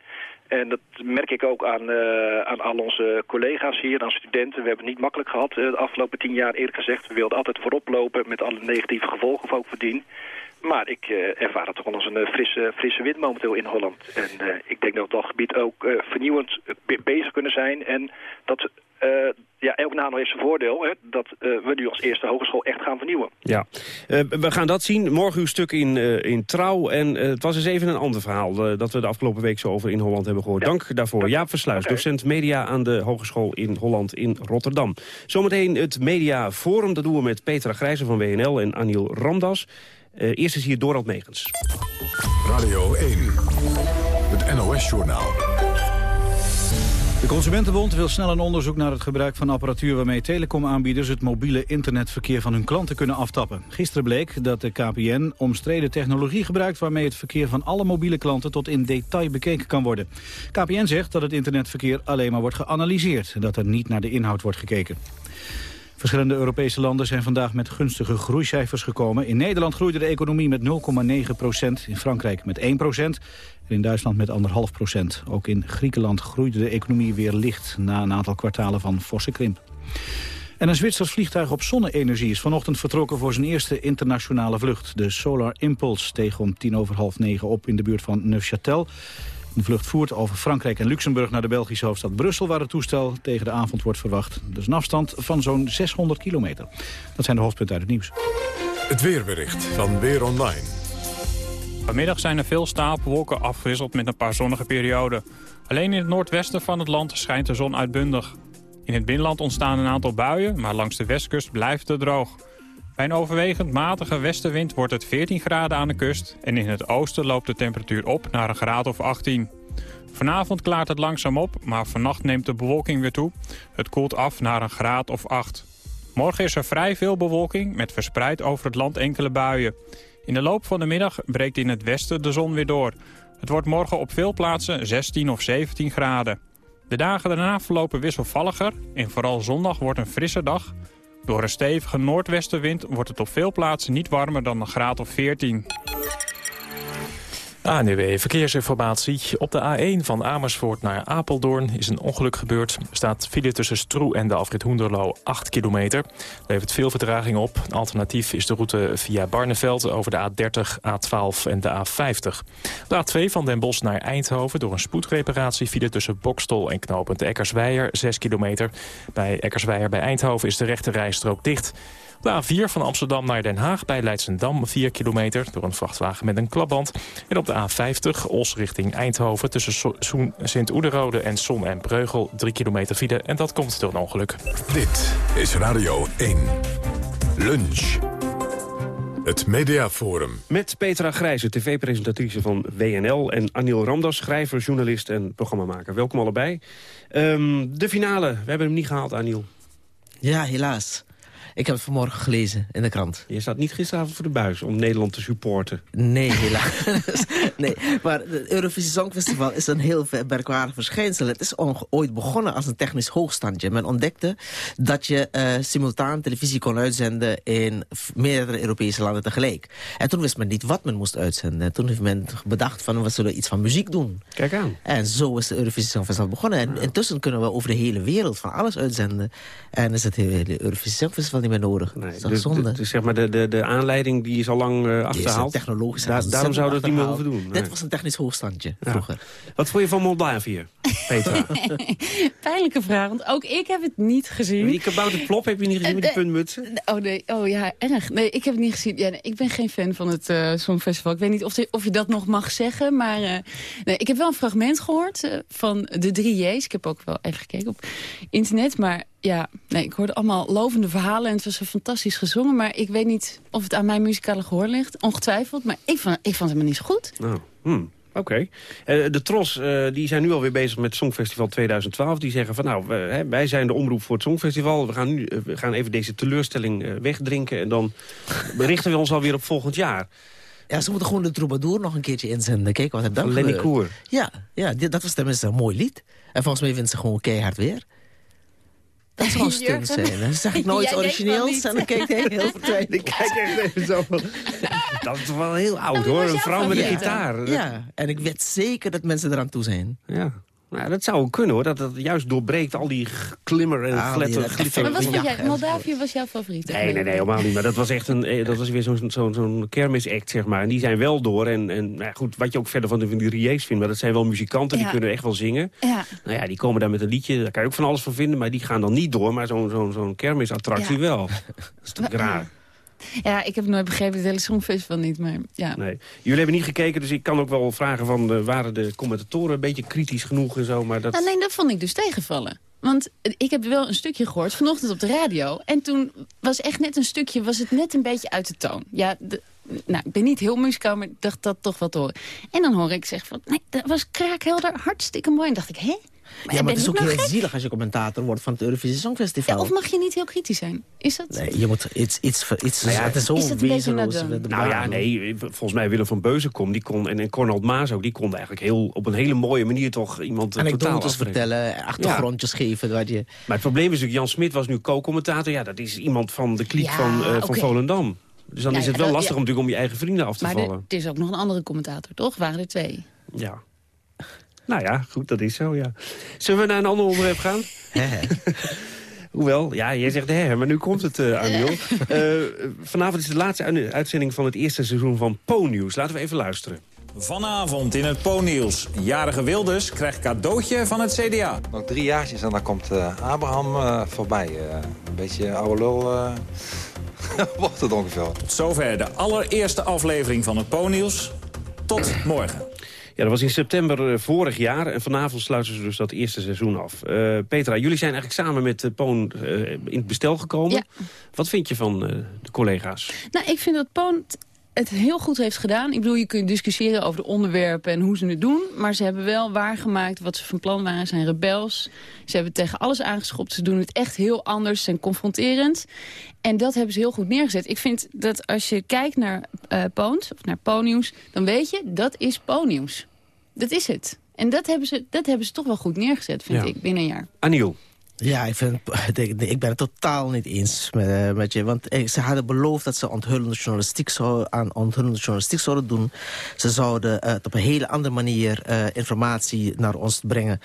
S25: En dat merk ik ook aan, eh, aan al onze collega's hier, aan studenten. We hebben het niet makkelijk gehad eh, de afgelopen tien jaar, eerlijk gezegd. We wilden altijd voorop lopen met alle negatieve gevolgen ook voor dien. Maar ik eh, ervaar het toch wel als een frisse, frisse wind momenteel in Holland. En ik denk dat we op dat gebied ook vernieuwend be- bezig kunnen zijn. En dat eh, ja, elk nadeel heeft zijn voordeel. Hè, dat eh, we nu als eerste hogeschool echt gaan vernieuwen.
S14: Ja, Eh, we gaan dat zien. Morgen uw stuk in, eh, in Trouw. En het was eens even een ander verhaal dat we de afgelopen week zo over in Holland hebben gehoord. Dank daarvoor. Jaap Versluis, docent media aan de Hogeschool in Holland in Rotterdam. Zometeen het Media Forum. Dat doen we met Petra Grijzer van WNL en Aniel Ramdas. Eh, eerst is hier Dorald Megens.
S1: Radio 1, het NOS-journaal.
S2: De Consumentenbond wil snel een onderzoek naar het gebruik van apparatuur... waarmee telecomaanbieders het mobiele internetverkeer van hun klanten kunnen aftappen. Gisteren bleek dat de KPN omstreden technologie gebruikt... waarmee het verkeer van alle mobiele klanten tot in detail bekeken kan worden. KPN zegt dat het internetverkeer alleen maar wordt geanalyseerd... en dat er niet naar de inhoud wordt gekeken. Verschillende Europese landen zijn vandaag met gunstige groeicijfers gekomen. In Nederland groeide de economie met 0,9 procent, in Frankrijk met 1 procent en in Duitsland met 1,5 procent. Ook in Griekenland groeide de economie weer licht na een aantal kwartalen van forse krimp. En een Zwitsers vliegtuig op zonne-energie is vanochtend vertrokken voor zijn eerste internationale vlucht. De Solar Impulse steeg om tien over half negen op in de buurt van Neufchâtel. De vlucht voert over Frankrijk en Luxemburg naar de Belgische hoofdstad Brussel... waar het toestel tegen de avond wordt verwacht. Dus een afstand van zo'n 600 kilometer. Dat zijn de hoofdpunten uit het nieuws.
S1: Het weerbericht van Weer Online.
S26: Vanmiddag zijn er veel stapelwolken afgewisseld met een paar zonnige perioden. Alleen in het noordwesten van het land schijnt de zon uitbundig. In het binnenland ontstaan een aantal buien, maar langs de westkust blijft het droog. Bij een overwegend matige westenwind wordt het 14 graden aan de kust... en in het oosten loopt de temperatuur op naar een graad of 18. Vanavond klaart het langzaam op, maar vannacht neemt de bewolking weer toe. Het koelt af naar een graad of 8. Morgen is er vrij veel bewolking met verspreid over het land enkele buien. In de loop van de middag breekt in het westen de zon weer door. Het wordt morgen op veel plaatsen 16 of 17 graden. De dagen daarna verlopen wisselvalliger en vooral zondag wordt een frisse dag. Door een stevige noordwestenwind wordt het op veel plaatsen niet warmer dan een graad of 14.
S9: ANUW Verkeersinformatie. Op de A1 van Amersfoort naar Apeldoorn is een ongeluk gebeurd. Er staat file tussen Stroe en de afrit Hoenderloo 8 kilometer. Levert veel vertraging op. Alternatief is de route via Barneveld over de A30, A12 en de A50. De A2 van Den Bosch naar Eindhoven door een spoedreparatie... file tussen Bokstol en knooppunt Eckersweijer 6 kilometer. Bij Eckersweijer bij Eindhoven is de rechte rijstrook dicht... De A4 van Amsterdam naar Den Haag bij Leidsendam 4 kilometer... door een vrachtwagen met een klapband. En op de A50 Os richting Eindhoven tussen Sint-Oederode en Son en Breugel 3 kilometer file. En dat komt door een ongeluk.
S1: Dit is Radio 1. Lunch. Het Mediaforum.
S14: Met Petra Grijze, tv-presentatrice van WNL... en Anil Ramdas, schrijver, journalist en programmamaker. Welkom allebei. Ehm, de finale, we hebben hem niet gehaald, Anil.
S27: Ja, helaas. Ik heb het vanmorgen gelezen in de krant.
S14: Je staat niet gisteravond voor de buis om Nederland te supporten.
S27: Nee, helaas. nee, maar het Eurovisie Songfestival is een heel merkwaardig verschijnsel. Het is ooit begonnen als een technisch hoogstandje. Men ontdekte dat je uh, simultaan televisie kon uitzenden... in meerdere Europese landen tegelijk. En toen wist men niet wat men moest uitzenden. En toen heeft men bedacht van we zullen iets van muziek doen.
S14: Kijk aan.
S27: En zo is het Eurovisie Songfestival begonnen. En intussen kunnen we over de hele wereld van alles uitzenden. En is het hele Eurovisie Songfestival niet meer nodig. Nee, dat is dus, zonde.
S14: Dus zeg maar de, de, de aanleiding die is al lang uh, achterhaald.
S27: technologisch.
S14: Da daarom zouden we het niet meer hoeven doen.
S27: Dit was een technisch hoogstandje vroeger.
S14: Wat vond je van Moldavië, Petra?
S28: Pijnlijke vraag, want ook ik heb het niet gezien.
S14: Die kabouter plop heb je niet gezien met die puntmutsen?
S28: Oh nee, oh ja, erg. Nee, ik heb het niet gezien. Ja, nee, ik ben geen fan van het uh, Songfestival. Ik weet niet of, of, je dat nog mag zeggen, maar uh, nee, ik heb wel een fragment gehoord uh, van de drie J's. Ik heb ook wel even gekeken op internet, maar ja, nee, ik hoorde allemaal lovende verhalen en het was fantastisch gezongen. Maar ik weet niet of het aan mijn muzikale gehoor ligt. Ongetwijfeld, maar ik vond, ik vond het helemaal niet zo goed.
S14: Oh, hmm. Oké. Okay. Uh, de Tros uh, die zijn nu alweer bezig met het Songfestival 2012. Die zeggen van nou, we, wij zijn de omroep voor het Songfestival. We gaan, nu, uh, we gaan even deze teleurstelling wegdrinken. En dan richten we ons alweer op volgend jaar.
S27: Ja, ze moeten gewoon de troubadour nog een keertje inzenden. Kijk, wat heb dan
S14: Lenny Koer.
S27: Ja, ja, dat was tenminste een mooi lied. En volgens mij vindt ze gewoon keihard weer. Dat zou een stunt zijn. Dan zeg ik nooit origineels en dan kijkt hij heel vertwijfeld.
S14: Ik kijk echt even zo van... Dat is wel heel oud hoor, een vrouw met een gitaar.
S27: Ja, en ik weet zeker dat mensen eraan toe zijn.
S14: Ja. Nou, dat zou kunnen hoor, dat het juist doorbreekt al die klimmer en ah, glitter. glitter.
S28: Maar wat vond jij, Moldavië was jouw favoriet?
S14: Nee, nee, nee, helemaal niet. Maar dat was echt een, eh, dat was weer zo'n zo'n zo'n kermisact, zeg maar. En die zijn wel door. En, en nou goed, wat je ook verder van de, van die Riés vindt, maar dat zijn wel muzikanten, die kunnen echt wel zingen.
S28: Ja.
S14: Nou ja, die komen daar met een liedje, daar kan je ook van alles van vinden, maar die gaan dan niet door. Maar zo'n zo'n zo'n kermisattractie wel. Dat is toch raar.
S28: Ja, ik heb nooit begrepen het hele Songfestival niet, maar ja.
S14: Nee. Jullie hebben niet gekeken, dus ik kan ook wel vragen van... Uh, waren de commentatoren een beetje kritisch genoeg en zo, maar dat...
S28: Nou, nee, dat vond ik dus tegenvallen. Want ik heb wel een stukje gehoord vanochtend op de radio. En toen was echt net een stukje, was het net een beetje uit de toon. Ja, de, nou, ik ben niet heel muzikaal, maar ik dacht dat toch wat horen. En dan hoor ik zeggen van, nee, dat was kraakhelder, hartstikke mooi. En dacht ik, hè?
S27: Maar ja, maar het is ook heel zielig als je commentator wordt van het Eurovisie Songfestival.
S28: Ja, of mag je niet heel kritisch zijn? Is dat...
S27: Nee, je moet iets... iets, iets nou ja, het is zo
S14: wezenloos. Nou ja, nee, volgens mij Willem van Beuzenkom die kon, en, en Cornel Maas ook, die konden eigenlijk heel, op een hele mooie manier toch iemand
S27: en
S14: totaal
S27: vertellen, achtergrondjes geven. Waar je...
S14: Maar het probleem is natuurlijk, Jan Smit was nu co-commentator. Ja, dat is iemand van de kliek van, uh, van okay. Volendam. Dus dan is het wel lastig om natuurlijk om je eigen vrienden af te
S28: maar
S14: vallen.
S28: Maar het is ook nog een andere commentator, toch? Waren er twee?
S14: Ja. Nou ja, goed, dat is zo, ja. Zullen we naar een ander onderwerp gaan? Hoewel, ja, jij zegt hè, maar nu komt het, uh, Aniel. Uh, vanavond is de laatste uitzending van het eerste seizoen van Po-nieuws. Laten we even luisteren.
S29: Vanavond in het Po-nieuws. Jarige Wilders krijgt cadeautje van het CDA.
S30: Nog drie jaartjes en dan komt uh, Abraham uh, voorbij. Uh, een beetje oude lul wordt het ongeveer.
S29: Tot zover de allereerste aflevering van het Po-nieuws. Tot morgen.
S14: Ja, dat was in september vorig jaar. En vanavond sluiten ze dus dat eerste seizoen af. Uh, Petra, jullie zijn eigenlijk samen met uh, Poon uh, in het bestel gekomen.
S28: Ja.
S14: Wat vind je van de collega's?
S28: Nou, ik vind dat Poon het heel goed heeft gedaan. Ik bedoel, je kunt discussiëren over de onderwerpen en hoe ze het doen. Maar ze hebben wel waargemaakt wat ze van plan waren. Ze zijn rebels. Ze hebben tegen alles aangeschopt. Ze doen het echt heel anders. Ze zijn confronterend. En dat hebben ze heel goed neergezet. Ik vind dat als je kijkt naar uh, Poons, of naar Ponieuws... dan weet je, dat is Ponieuws. Dat is het. En dat hebben ze, dat hebben ze toch wel goed neergezet, vind
S14: Ja.
S28: ik, binnen een jaar.
S14: Aniel.
S27: Ja, ik, vind, ik, ben het totaal niet eens met, eh, met je. Want eh, ze hadden beloofd dat ze onthullende journalistiek zou, aan onthullende journalistiek zouden doen. Ze zouden het op een hele andere manier informatie naar ons brengen.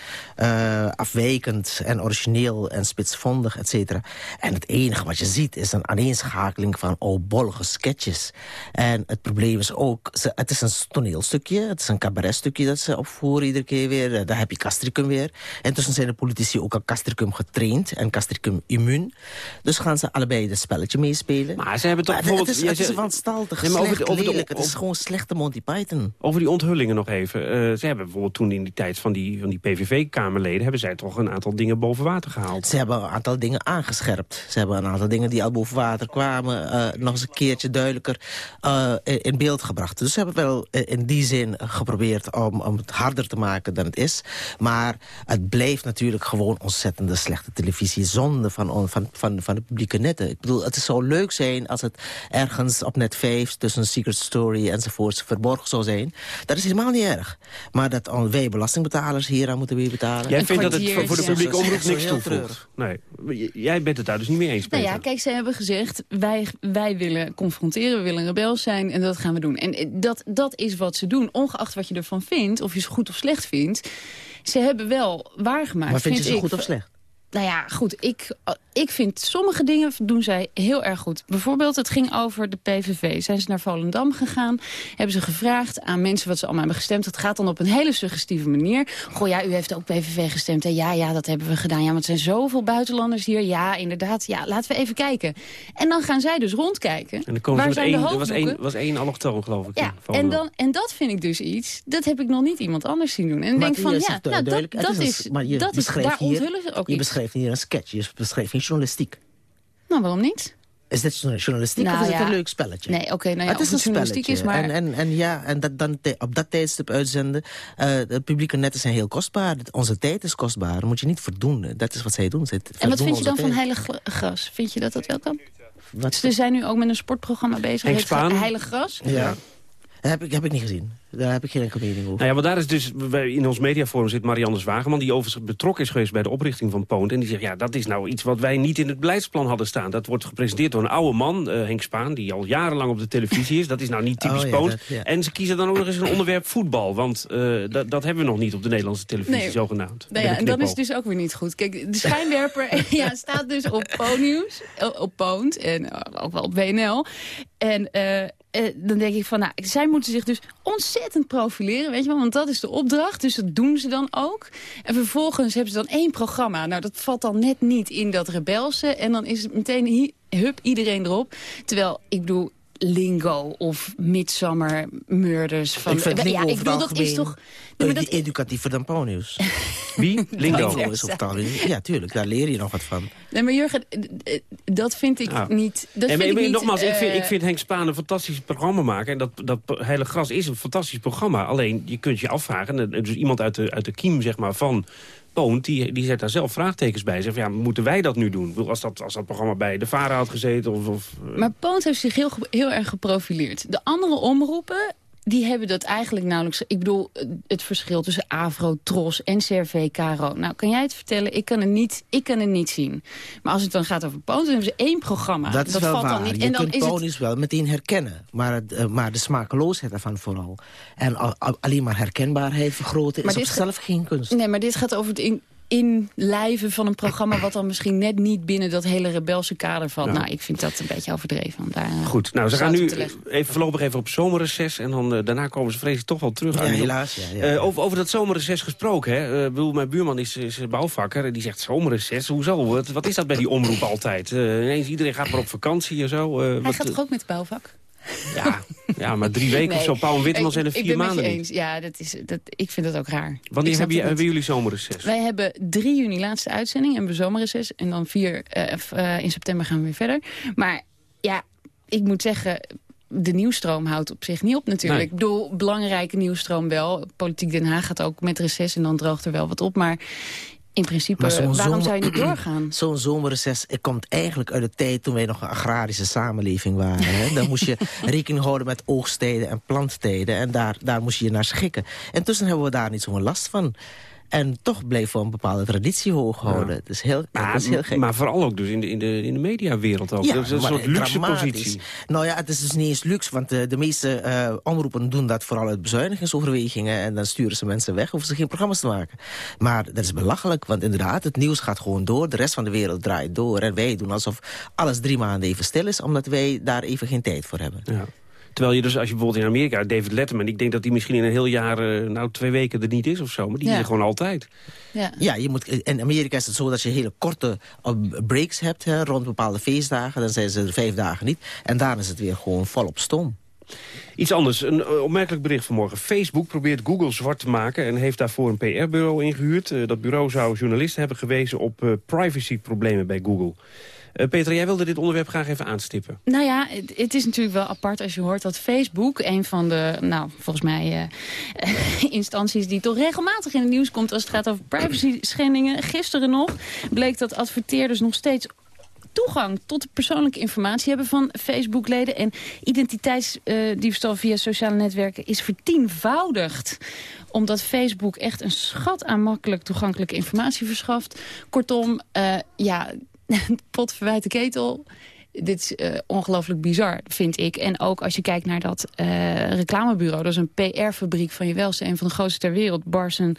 S27: afwijkend en origineel en spitsvondig, et cetera. En het enige wat je ziet is een aaneenschakeling van oudbollige sketches. En het probleem is ook, ze, het is een toneelstukje, het is een cabaretstukje dat ze opvoeren iedere keer weer. Daar heb je Castricum weer. En tussen zijn de politici ook al Castricum getraind en castricum immuun. Dus gaan ze allebei het spelletje meespelen.
S14: Maar ze hebben toch
S27: Maar
S14: bijvoorbeeld...
S27: Het is, het
S14: jij
S27: is
S14: zei-
S27: wanstaltig,
S14: Nee, over de- over de-
S27: lelijk. Het is gewoon slechte Monty Python.
S14: Over die onthullingen nog even. Eh, ze hebben bijvoorbeeld toen in die tijd van die, van die PVV-kamerleden... hebben zij toch een aantal dingen boven water gehaald.
S27: Ze hebben een aantal dingen aangescherpt. Ze hebben een aantal dingen die al boven water kwamen... eh, nog eens een keertje duidelijker eh, in beeld gebracht. Dus ze hebben wel in die zin geprobeerd om, om het harder te maken dan het is. Maar het blijft natuurlijk gewoon ontzettende slechte televisie... zonde van, on- van, van, van de publieke netten. Ik bedoel, het zou leuk zijn als het ergens op net 5... tussen Secret Story enzovoorts verborgen zou zijn. Dat is helemaal niet erg. Maar dat wij belastingbetalers hier aan moeten weer betalen...
S14: Jij vindt dat het voor, voor de publieke omroep niks toevoegt? Nee. Jij bent het daar dus niet mee eens,
S28: Nou
S14: Peter.
S28: ja, kijk, ze hebben gezegd, wij, wij willen confronteren, we willen rebels zijn en dat gaan we doen. En eh, dat, dat is wat ze doen, ongeacht wat je ervan vindt, of je ze goed of slecht vindt. Ze hebben wel waargemaakt,
S27: Maar vind je ze goed of slecht?
S28: Nou ja, goed, ik, ik vind sommige dingen doen zij heel erg goed. Bijvoorbeeld, het ging over de PVV. Zijn ze naar Volendam gegaan, hebben ze gevraagd aan mensen wat ze allemaal hebben gestemd. Het gaat dan op een hele suggestieve manier. Goh, ja, u heeft ook PVV gestemd. Hè? Ja, ja, dat hebben we gedaan. Ja, want er zijn zoveel buitenlanders hier. Ja, inderdaad. Ja, laten we even kijken. En dan gaan zij dus rondkijken.
S14: En dan komen
S28: Waar
S14: ze met
S28: de
S14: één, er was één, was één allochtoon, geloof ik.
S28: Ja, en, dan, en dat vind ik dus iets, dat heb ik nog niet iemand anders zien doen. En
S27: Maar
S28: denk van, ja,
S27: eh,
S28: nou, dat, dat is,
S27: maar je
S28: dat is, daar
S27: hier-
S28: onthullen ze ook
S27: Je
S28: iets.
S27: Hier een sketch, je beschrijft geen journalistiek.
S28: Nou, waarom niet?
S27: Is dit journalistiek
S28: Nou
S27: of is het
S28: ja.
S27: een leuk spelletje?
S28: Nee, oké, nou ja,
S27: het is
S28: het
S27: een
S28: journalistiek
S27: spelletje.
S28: is, maar-
S27: En, en, en ja, en dat, dan te- op dat tijdstip uitzenden. eh, de publieke netten zijn heel kostbaar. Onze tijd is kostbaar. Dat moet je niet verdoen. Dat is wat zij doen. Zij
S28: En wat vind je dan van heilig gras? Vind je dat dat wel kan?
S27: Wat-
S28: Ze zijn nu ook met een sportprogramma bezig. Heet? Heilig gras.
S27: Ja. Dat heb ik, heb ik niet gezien. Daar heb ik geen enkele mening over.
S14: Nou ja, want daar is dus, in ons mediaforum zit Marianne Zwageman... die overigens betrokken is geweest bij de oprichting van Poont. En die zegt, ja, dat is nou iets wat wij niet in het beleidsplan hadden staan. Dat wordt gepresenteerd door een oude man, eh, Henk Spaan... die al jarenlang op de televisie is. Dat is nou niet typisch
S27: Oh ja,
S14: Poont.
S27: dat- ja.
S14: En ze kiezen dan ook nog eens een onderwerp voetbal. Want eh, dat, dat hebben we nog niet op de Nederlandse televisie,
S28: Nee.
S14: zogenaamd.
S28: Nou ja, en dan is dus ook weer niet goed. Kijk, de schijnwerper ja, staat dus op Po-nieuws, eh, op Poont en ook wel op WNL. En dan denk ik van, nou, zij moeten zich dus ontzettend profileren, weet je wel. Want dat is de opdracht, dus dat doen ze dan ook. En vervolgens hebben ze dan één programma. Nou, dat valt dan net niet in dat rebelse. En dan is het meteen, hup, iedereen erop. Terwijl, ik bedoel... Lingo of Midsummer Murders. Van,
S27: ik vind
S28: ja,
S27: Lingo
S28: ik bedoel, dat is toch... Nee, maar
S27: eh,
S28: dat,
S27: dan ponius.
S14: Wie? Lingo.
S27: Is op het algemeen- Ja, tuurlijk. Daar leer je nog wat van.
S28: Nee, maar Jurgen, eh, eh, dat vind ik
S14: Ja.
S28: niet... Dat
S14: En,
S28: vind
S14: maar-
S28: ik niet
S14: nogmaals, ik, vind,
S28: eh,
S14: ik vind Henk Spaan een fantastisch programma maken. En dat, dat Heilig Gras is een fantastisch programma. Alleen, je kunt je afvragen... en Dus iemand uit de, uit de kiem zeg maar, van Poont... Die, die zet daar zelf vraagtekens bij. Zegt, ja, moeten wij dat nu doen? Als dat, als dat programma bij de VARA had gezeten... Of, of, eh,
S28: Maar Poont heeft zich heel, heel erg geprofileerd. De andere omroepen, die hebben dat eigenlijk nauwelijks... Ik bedoel, het verschil tussen Avro, Tros en CRV, Caro. Nou, kan jij het vertellen? Ik kan het niet, ik kan het niet zien. Maar als het dan gaat over dan hebben ze één programma.
S27: Dat is wel
S28: valt
S27: waar.
S28: dan niet.
S27: Je
S28: En dan
S27: kunt
S28: is het
S27: ponies wel meteen herkennen. Maar, het, eh, maar de smakeloosheid ervan vooral. En al- al- alleen maar herkenbaarheid vergroten
S28: Maar
S27: is op zichzelf geen kunst.
S28: Nee, maar dit gaat over het in, inlijven van een programma... wat dan misschien net niet binnen dat hele rebelse kader valt. Nou, ik vind dat een beetje overdreven. Om daar, eh,
S14: Goed, nou, ze gaan nu even voorlopig even op zomerreces... en dan, eh, daarna komen ze vreselijk toch wel terug.
S27: Ja, helaas, ja, ja, ja.
S14: Eh, over, over dat zomerreces gesproken, hè. Eh, ik bedoel, mijn buurman is, is bouwvakker en die zegt zomerreces, hoezo? Wat, wat is dat bij die omroep altijd? Eh, ineens iedereen gaat maar op vakantie en zo. eh,
S28: Hij
S14: wat,
S28: gaat toch ook met de bouwvak?
S14: ja, ja, maar drie weken of zo. Paul en Witteman zijn er vier
S28: ik ben
S14: maanden
S28: met je
S14: niet.
S28: eens. Ja, dat is, dat, ik vind dat ook raar.
S14: Wanneer je,
S28: het
S14: hebben
S28: niet.
S14: jullie zomerreces?
S28: Wij hebben 3 juni laatste uitzending en we zomerreces. En dan 4 in september gaan we weer verder. Maar ja, ik moet zeggen... De nieuwstroom houdt op zich niet op natuurlijk.
S14: Nee.
S28: Ik bedoel, belangrijke nieuwstroom wel. Politiek Den Haag gaat ook met reces en dan droogt er wel wat op. Maar in principe, waarom
S27: zomer-
S28: zou je niet doorgaan?
S27: Zo'n zomerreces komt eigenlijk uit de tijd toen wij nog een agrarische samenleving waren. Hè? Dan moest je rekening houden met oogstijden en planttijden. En daar, daar moest je je naar schikken. En tussen hebben we daar niet zo'n last van. En toch bleef we een bepaalde traditie hoog houden. Dat, is heel,
S14: Maar,
S27: dat is heel gek.
S14: maar vooral ook dus in de, in de, in de mediawereld ook.
S27: Ja,
S14: dat is een soort luxe positie.
S27: Nou ja, het is dus niet eens luxe, want de, de meeste eh, omroepen doen dat vooral uit bezuinigingsoverwegingen. En dan sturen ze mensen weg, hoeven ze geen programma's te maken. Maar dat is belachelijk, want inderdaad, het nieuws gaat gewoon door. De rest van de wereld draait door. En wij doen alsof alles drie maanden even stil is, omdat wij daar even geen tijd voor hebben.
S14: Ja. Terwijl je dus, als je bijvoorbeeld in Amerika, David Letterman... ik denk dat hij misschien in een heel jaar, uh, nou twee weken er niet is of zo. Maar die
S27: Ja.
S14: is er gewoon altijd.
S28: Ja.
S27: Ja, je moet, in Amerika is het zo dat je hele korte uh, breaks hebt hè, rond bepaalde feestdagen. Dan zijn ze er vijf dagen niet. En daarna is het weer gewoon volop stoom.
S14: Iets anders, een eh, opmerkelijk bericht vanmorgen. Facebook probeert Google zwart te maken en heeft daarvoor een PR-bureau ingehuurd. Eh, dat bureau zou journalisten hebben gewezen op eh, privacyproblemen bij Google. Eh, Peter, jij wilde dit onderwerp graag even aanstippen.
S28: Nou ja, het, is natuurlijk wel apart als je hoort dat Facebook... een van de, nou, volgens mij, eh, instanties die toch regelmatig in het nieuws komt... als het gaat over privacy schendingen. Gisteren nog bleek dat adverteerders nog steeds toegang tot de persoonlijke informatie hebben van Facebook-leden. En identiteitsdiefstal via sociale netwerken is vertienvoudigd omdat Facebook echt een schat aan makkelijk toegankelijke informatie verschaft. Kortom, eh, ja, pot verwijt de ketel. Dit is eh, ongelooflijk bizar, vind ik. En ook als je kijkt naar dat eh, reclamebureau. Dat is een PR-fabriek van je welste. Een van de grootste ter wereld. Barsen,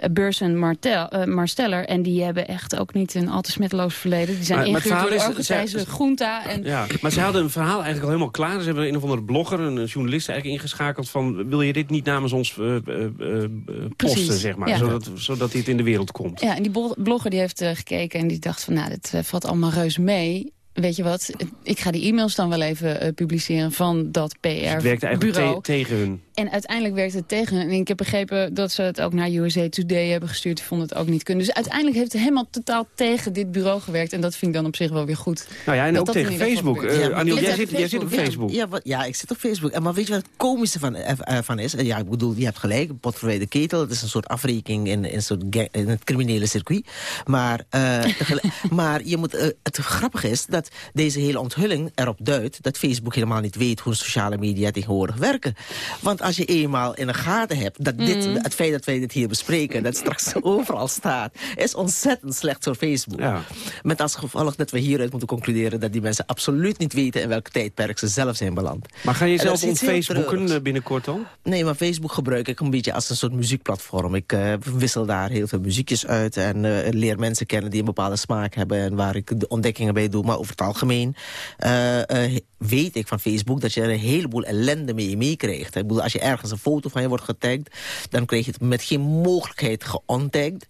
S28: uh, Bursen Martel, eh, Marsteller. En die hebben echt ook niet een al te smetteloos verleden. Die zijn
S14: Maar-
S28: ingehuurd door de Argentijnse junta. En
S14: Ja, maar ze hadden een verhaal eigenlijk al helemaal klaar. Ze hebben een of andere blogger, een journalist eigenlijk ingeschakeld van... wil je dit niet namens ons eh, eh, eh, eh, posten,
S28: Precies,
S14: zeg maar.
S28: ja.
S14: Zodat, zodat dit in de wereld komt.
S28: Ja, en die blo- blogger die heeft eh, gekeken en die dacht van... nou, dit eh, valt allemaal reuze mee. Weet je wat, ik ga die e-mails dan wel even eh, publiceren van dat
S14: Dus het werkte eigenlijk
S28: PR-bureau.
S14: te- tegen hun.
S28: En uiteindelijk werkte het tegen. En ik heb begrepen dat ze het ook naar USA Today hebben gestuurd. Die vonden het ook niet kunnen. Dus uiteindelijk heeft het helemaal totaal tegen dit bureau gewerkt. En dat vind ik dan op zich wel weer goed.
S14: Nou ja, en
S28: Dat
S14: ook
S28: dat
S14: tegen Facebook. Eh, Aniel,
S28: Jij zit
S14: jij zit op Facebook.
S27: Ja, wat, ja, ik zit op Facebook. En maar weet je wat het komische van, eh, eh, van is? Ja, ik bedoel, je hebt gelijk, potverwijde ketel. Het is een soort afrekening in, in, een soort ga- in het criminele circuit. Maar, eh, maar je moet, het grappige is dat deze hele onthulling erop duidt... dat Facebook helemaal niet weet hoe sociale media tegenwoordig werken. Want als je eenmaal in de gaten hebt dat dit,
S28: Mhm.
S27: het feit dat wij dit hier bespreken... dat straks overal staat, is ontzettend slecht voor Facebook.
S14: Ja.
S27: Met als gevolg dat we hieruit moeten concluderen... dat die mensen absoluut niet weten in welk tijdperk ze zelf zijn beland.
S14: Maar ga je zelf
S27: is
S14: op
S27: iets heel
S14: Facebooken
S27: treurigs.
S14: eh, binnenkort dan?
S27: Nee, maar Facebook gebruik ik een beetje als een soort muziekplatform. Ik eh, wissel daar heel veel muziekjes uit en eh, leer mensen kennen die een bepaalde smaak hebben... en waar ik de ontdekkingen bij doe. Maar over het algemeen eh, eh, weet ik van Facebook dat je er een heleboel ellende mee meekrijgt. Ik bedoel, als je ergens een foto van je wordt getagd... dan krijg je het met geen mogelijkheid geontagd.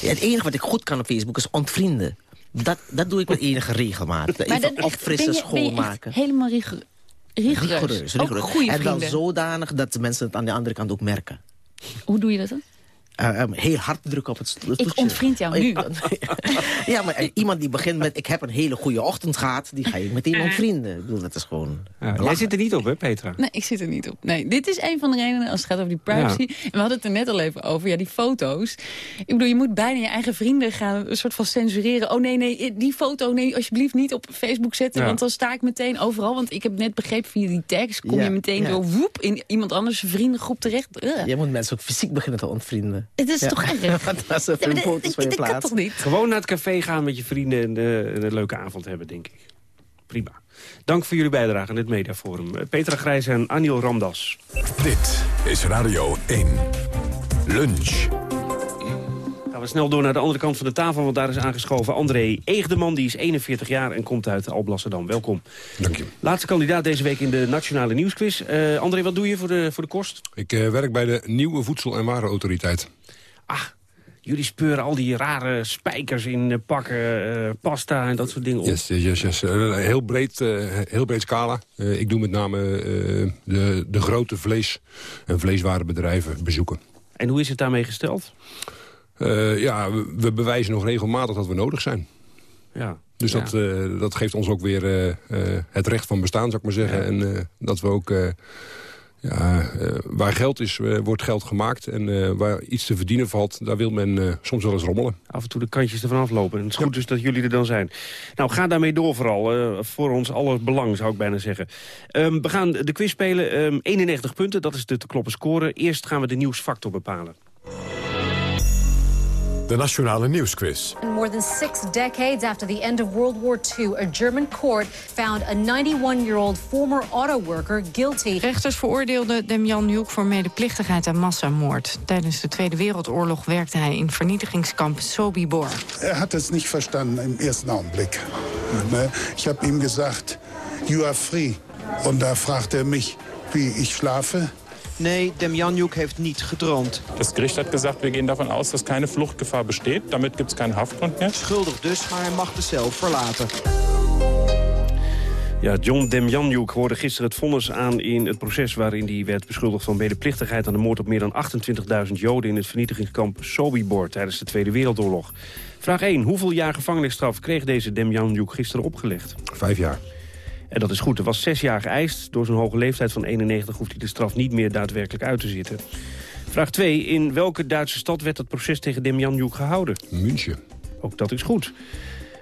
S27: Het enige wat ik goed kan op Facebook is ontvrienden. Dat, dat doe ik met enige regelmaat. Even
S28: echt,
S27: opfrissen,
S28: ben je, ben je
S27: schoonmaken.
S28: helemaal rigoureus. Rigoureus.
S27: En dan
S28: vrienden.
S27: zodanig dat de mensen het aan de andere kant ook merken.
S28: Hoe doe je dat dan?
S27: Eh, eh, heel hard drukken op het
S28: Ik ontvriend jou nu.
S27: ja, maar eh, iemand die begint met... ik heb een hele goede ochtend gehad... die ga je meteen ontvrienden. Ik bedoel, dat is gewoon...
S14: Ja, jij zit er niet op, hè, Petra?
S28: Nee, ik zit er niet op. Nee, dit is een van de redenen als het gaat over die privacy. En we hadden het er net al even over. Ja, die foto's. Ik bedoel, je moet bijna je eigen vrienden gaan een soort van censureren. Oh nee, nee, die foto, nee, alsjeblieft niet op Facebook zetten.
S27: Ja.
S28: Want dan sta ik meteen overal. Want ik heb net begrepen via die tags... kom
S27: Ja,
S28: je meteen
S27: ja.
S28: zo woep in iemand anders vriendengroep terecht.
S27: Je moet mensen ook fysiek beginnen te ontvrienden.
S28: Het is
S27: Ja.
S28: toch erg?
S27: Ze
S28: Ja, maar
S27: foto's
S28: dat-
S27: van je
S28: dat kan
S27: plaatsen.
S28: toch niet?
S14: Gewoon naar het café gaan met je vrienden en eh, een leuke avond hebben, denk ik. Prima. Dank voor jullie bijdrage aan dit mediaforum. Eh, Petra Grijs en Aniel Ramdas.
S1: Dit is Radio 1. Lunch.
S14: We snel door naar de andere kant van de tafel, want daar is aangeschoven André Eegdeman. Die is 41 jaar en komt uit Alblasserdam. Welkom.
S31: Dank je.
S14: Laatste kandidaat deze week in de Nationale Nieuwsquiz. Eh, André, wat doe je voor de, voor de kost?
S31: Ik eh, werk bij de Nieuwe Voedsel- en Warenautoriteit.
S14: Jullie speuren al die rare spijkers in eh, pakken, pasta en dat soort dingen op.
S31: Yes, yes, yes. heel, breed, heel breed scala. Ik doe met name de, de grote vlees- en vleeswarenbedrijven bezoeken.
S14: En hoe is het daarmee gesteld?
S31: Eh, ja, we, we bewijzen nog regelmatig dat we nodig zijn.
S14: Ja.
S31: Dus
S14: Ja.
S31: dat, eh, dat geeft ons ook weer eh, het recht van bestaan, zou ik maar zeggen. En dat we ook... ja, waar geld is, wordt geld gemaakt. En waar iets te verdienen valt, daar wil men soms wel eens rommelen.
S14: Af en toe de kantjes ervan aflopen. En het is goed dus dat jullie er dan zijn. Nou, ga daarmee door vooral. voor ons aller belang, zou ik bijna zeggen. Ehm, we gaan de quiz spelen. Ehm 91 punten, dat is de te kloppen score. Eerst gaan we de nieuwsfactor bepalen.
S1: De Nationale Nieuwsquiz.
S32: And more than six decades after the end of World War II, a German court found a 91-year-old former auto worker guilty.
S33: Rechters veroordeelden Demjan Huuk voor medeplichtigheid aan massamoord. Tijdens de Tweede Wereldoorlog werkte hij in vernietigingskamp Sobibor.
S34: Er hat es nicht verstanden im ersten Augenblick. Ne? Ich habe ihm gesagt, you are free. Und da fragte er mich, wie ich schlafe.
S35: Nee, Demjanjuk heeft niet gedroomd.
S36: Das Gericht hat gesagt, wir gehen davon aus, dass keine Fluchtgefahr besteht. Damit gibt es keinen Haftgrund mehr.
S35: Schuldig dus, maar hij mag de cel verlaten.
S14: Ja, John Demjanjuk hoorde gisteren het vonnis aan in het proces... waarin hij werd beschuldigd van medeplichtigheid aan de moord op meer dan 28.000 Joden... in het vernietigingskamp Sobibor tijdens de Tweede Wereldoorlog. Vraag 1. Hoeveel jaar gevangenisstraf kreeg deze Demjanjuk gisteren opgelegd?
S31: Vijf jaar.
S14: En dat is goed. Er was zes jaar geëist. Door zijn hoge leeftijd van 91 hoeft hij de straf niet meer daadwerkelijk uit te zitten. Vraag 2. In welke Duitse stad werd het proces tegen Demjanjuk gehouden?
S31: München.
S14: Ook dat is goed.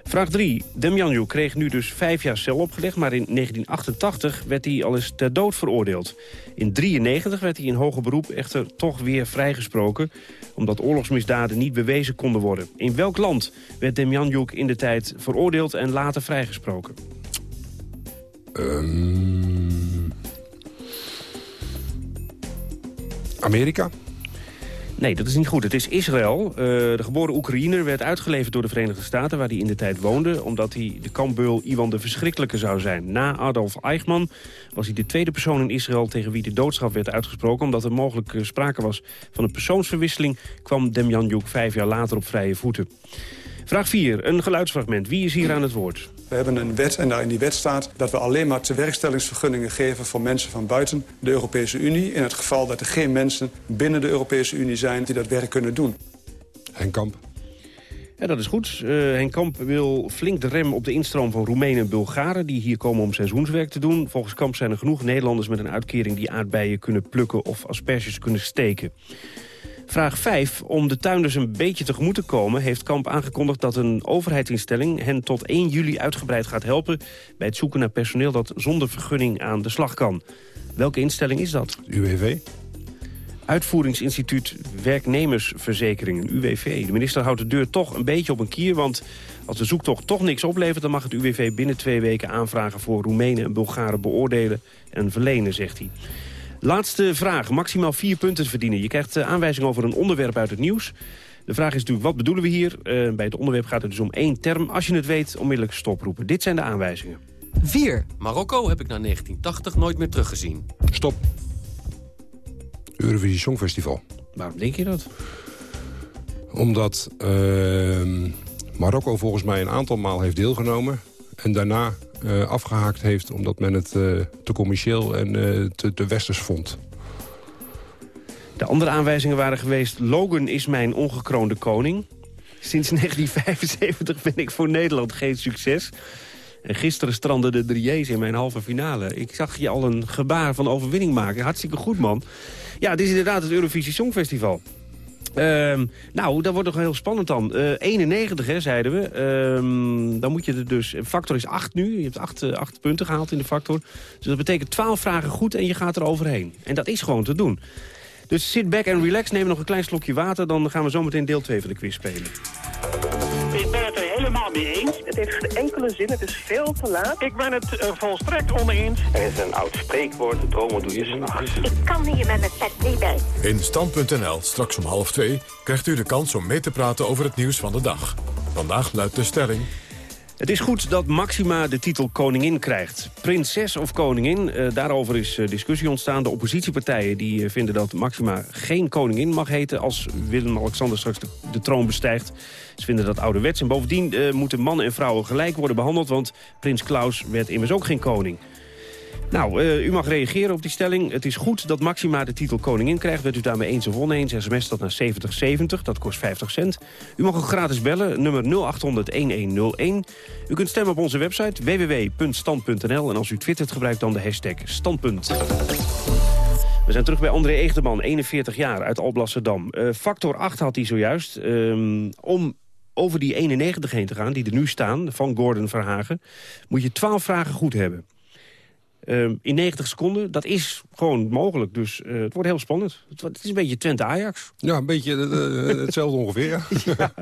S14: Vraag 3. Demjanjuk kreeg nu dus vijf jaar cel opgelegd... maar in 1988 werd hij al eens ter dood veroordeeld. In 1993 werd hij in hoger beroep echter toch weer vrijgesproken... omdat oorlogsmisdaden niet bewezen konden worden. In welk land werd Demjanjuk in de tijd veroordeeld en later vrijgesproken?
S31: Ehm, Amerika?
S14: Nee, dat is niet goed. Het is Israël. Uh, de geboren Oekraïner werd uitgeleverd door de Verenigde Staten... waar hij in de tijd woonde, omdat hij de kampbeul Iwan de Verschrikkelijke zou zijn. Na Adolf Eichmann was hij de tweede persoon in Israël... tegen wie de doodstraf werd uitgesproken. Omdat er mogelijk sprake was van een persoonsverwisseling... kwam Demjanjuk vijf jaar later op vrije voeten. Vraag 4, een geluidsfragment. Wie is hier aan het woord?
S37: We hebben een wet en daar in die wet staat dat we alleen maar tewerkstellingsvergunningen geven voor mensen van buiten de Europese Unie. In het geval dat er geen mensen binnen de Europese Unie zijn die dat werk kunnen doen.
S31: Henk Kamp.
S14: Ja, dat is goed. Uh, Henk Kamp wil flink de rem op de instroom van Roemenen en Bulgaren... die hier komen om seizoenswerk te doen. Volgens Kamp zijn er genoeg Nederlanders met een uitkering... die aardbeien kunnen plukken of asperges kunnen steken. Vraag 5. Om de tuinders een beetje tegemoet te komen... heeft Kamp aangekondigd dat een overheidsinstelling... hen tot 1 juli uitgebreid gaat helpen... bij het zoeken naar personeel dat zonder vergunning aan de slag kan. Welke instelling is dat?
S31: UWV.
S14: Uitvoeringsinstituut Werknemersverzekeringen, UWV. De minister houdt de deur toch een beetje op een kier... want als de zoektocht toch niks oplevert... dan mag het UWV binnen twee weken aanvragen voor Roemenen en Bulgaren beoordelen en verlenen, zegt hij. Laatste vraag. Maximaal vier punten verdienen. Je krijgt uh, aanwijzing over een onderwerp uit het nieuws. De vraag is natuurlijk, wat bedoelen we hier? Uh, bij het onderwerp gaat het dus om één term. Als je het weet, onmiddellijk stoproepen. Dit zijn de aanwijzingen.
S38: 4. Marokko heb ik na 1980 nooit meer teruggezien.
S31: Stop. Eurovisie Songfestival.
S14: Waarom denk je dat?
S31: Omdat uh, Marokko volgens mij een aantal maal heeft deelgenomen. En daarna uh, afgehaakt heeft... omdat men het uh, te commercieel en uh, te, te westers vond.
S14: De andere aanwijzingen waren geweest... Logan is mijn ongekroonde koning. Sinds 1975 ben ik voor Nederland geen succes. En gisteren strandden de drieërs in mijn halve finale. Ik zag je al een gebaar van overwinning maken. Hartstikke goed, man. Ja, het is inderdaad het Eurovisie Songfestival. Uh, nou, dat wordt nog heel spannend dan. Uh, 91, hè, zeiden we. Uh, dan moet je er dus... Factor is 8 nu. Je hebt 8, uh, 8 punten gehaald in de factor. Dus dat betekent 12 vragen goed en je gaat er overheen. En dat is gewoon te doen. Dus sit back en relax. Neem nog een klein slokje water. Dan gaan we zometeen deel 2 van de quiz spelen.
S39: Ik ben het er helemaal mee eens. Het heeft geen enkele zin, het is veel te laat. Ik ben het uh, volstrekt oneens.
S40: Er is een oud spreekwoord, dromen doe je s'nachts.
S41: Ik kan hier met mijn pet niet bij.
S1: In Stand.nl, straks om half twee, krijgt u de kans om mee te praten over het nieuws van de dag. Vandaag luidt de stelling...
S14: Het is goed dat Maxima de titel koningin krijgt. Prinses of koningin, uh, daarover is uh, discussie ontstaan. De oppositiepartijen die uh, vinden dat Maxima geen koningin mag heten... als Willem-Alexander straks de, de, troon bestijgt. Ze vinden dat ouderwets. En bovendien moeten mannen en vrouwen gelijk worden behandeld... want prins Klaus werd immers ook geen koning. Nou, uh, u mag reageren op die stelling. Het is goed dat Maxima de titel koningin krijgt. Bent u daarmee eens of oneens? SMS dat naar 7070, dat kost 50 cent. U mag ook gratis bellen, nummer 0800-1101. U kunt stemmen op onze website www.stand.nl. En als u twittert, gebruikt dan de hashtag standpunt. We zijn terug bij André Eegdeman, 41 jaar, uit Alblasserdam. Uh, factor 8 had hij zojuist. Um, om over die 91 heen te gaan, die er nu staan, van Gordon Verhagen... moet je 12 vragen goed hebben. Um, in 90 seconden. Dat is gewoon mogelijk. Dus uh, het wordt heel spannend. Het, het, is een beetje Twente-Ajax.
S31: Ja, een beetje uh, hetzelfde ongeveer. Ja.
S14: ja.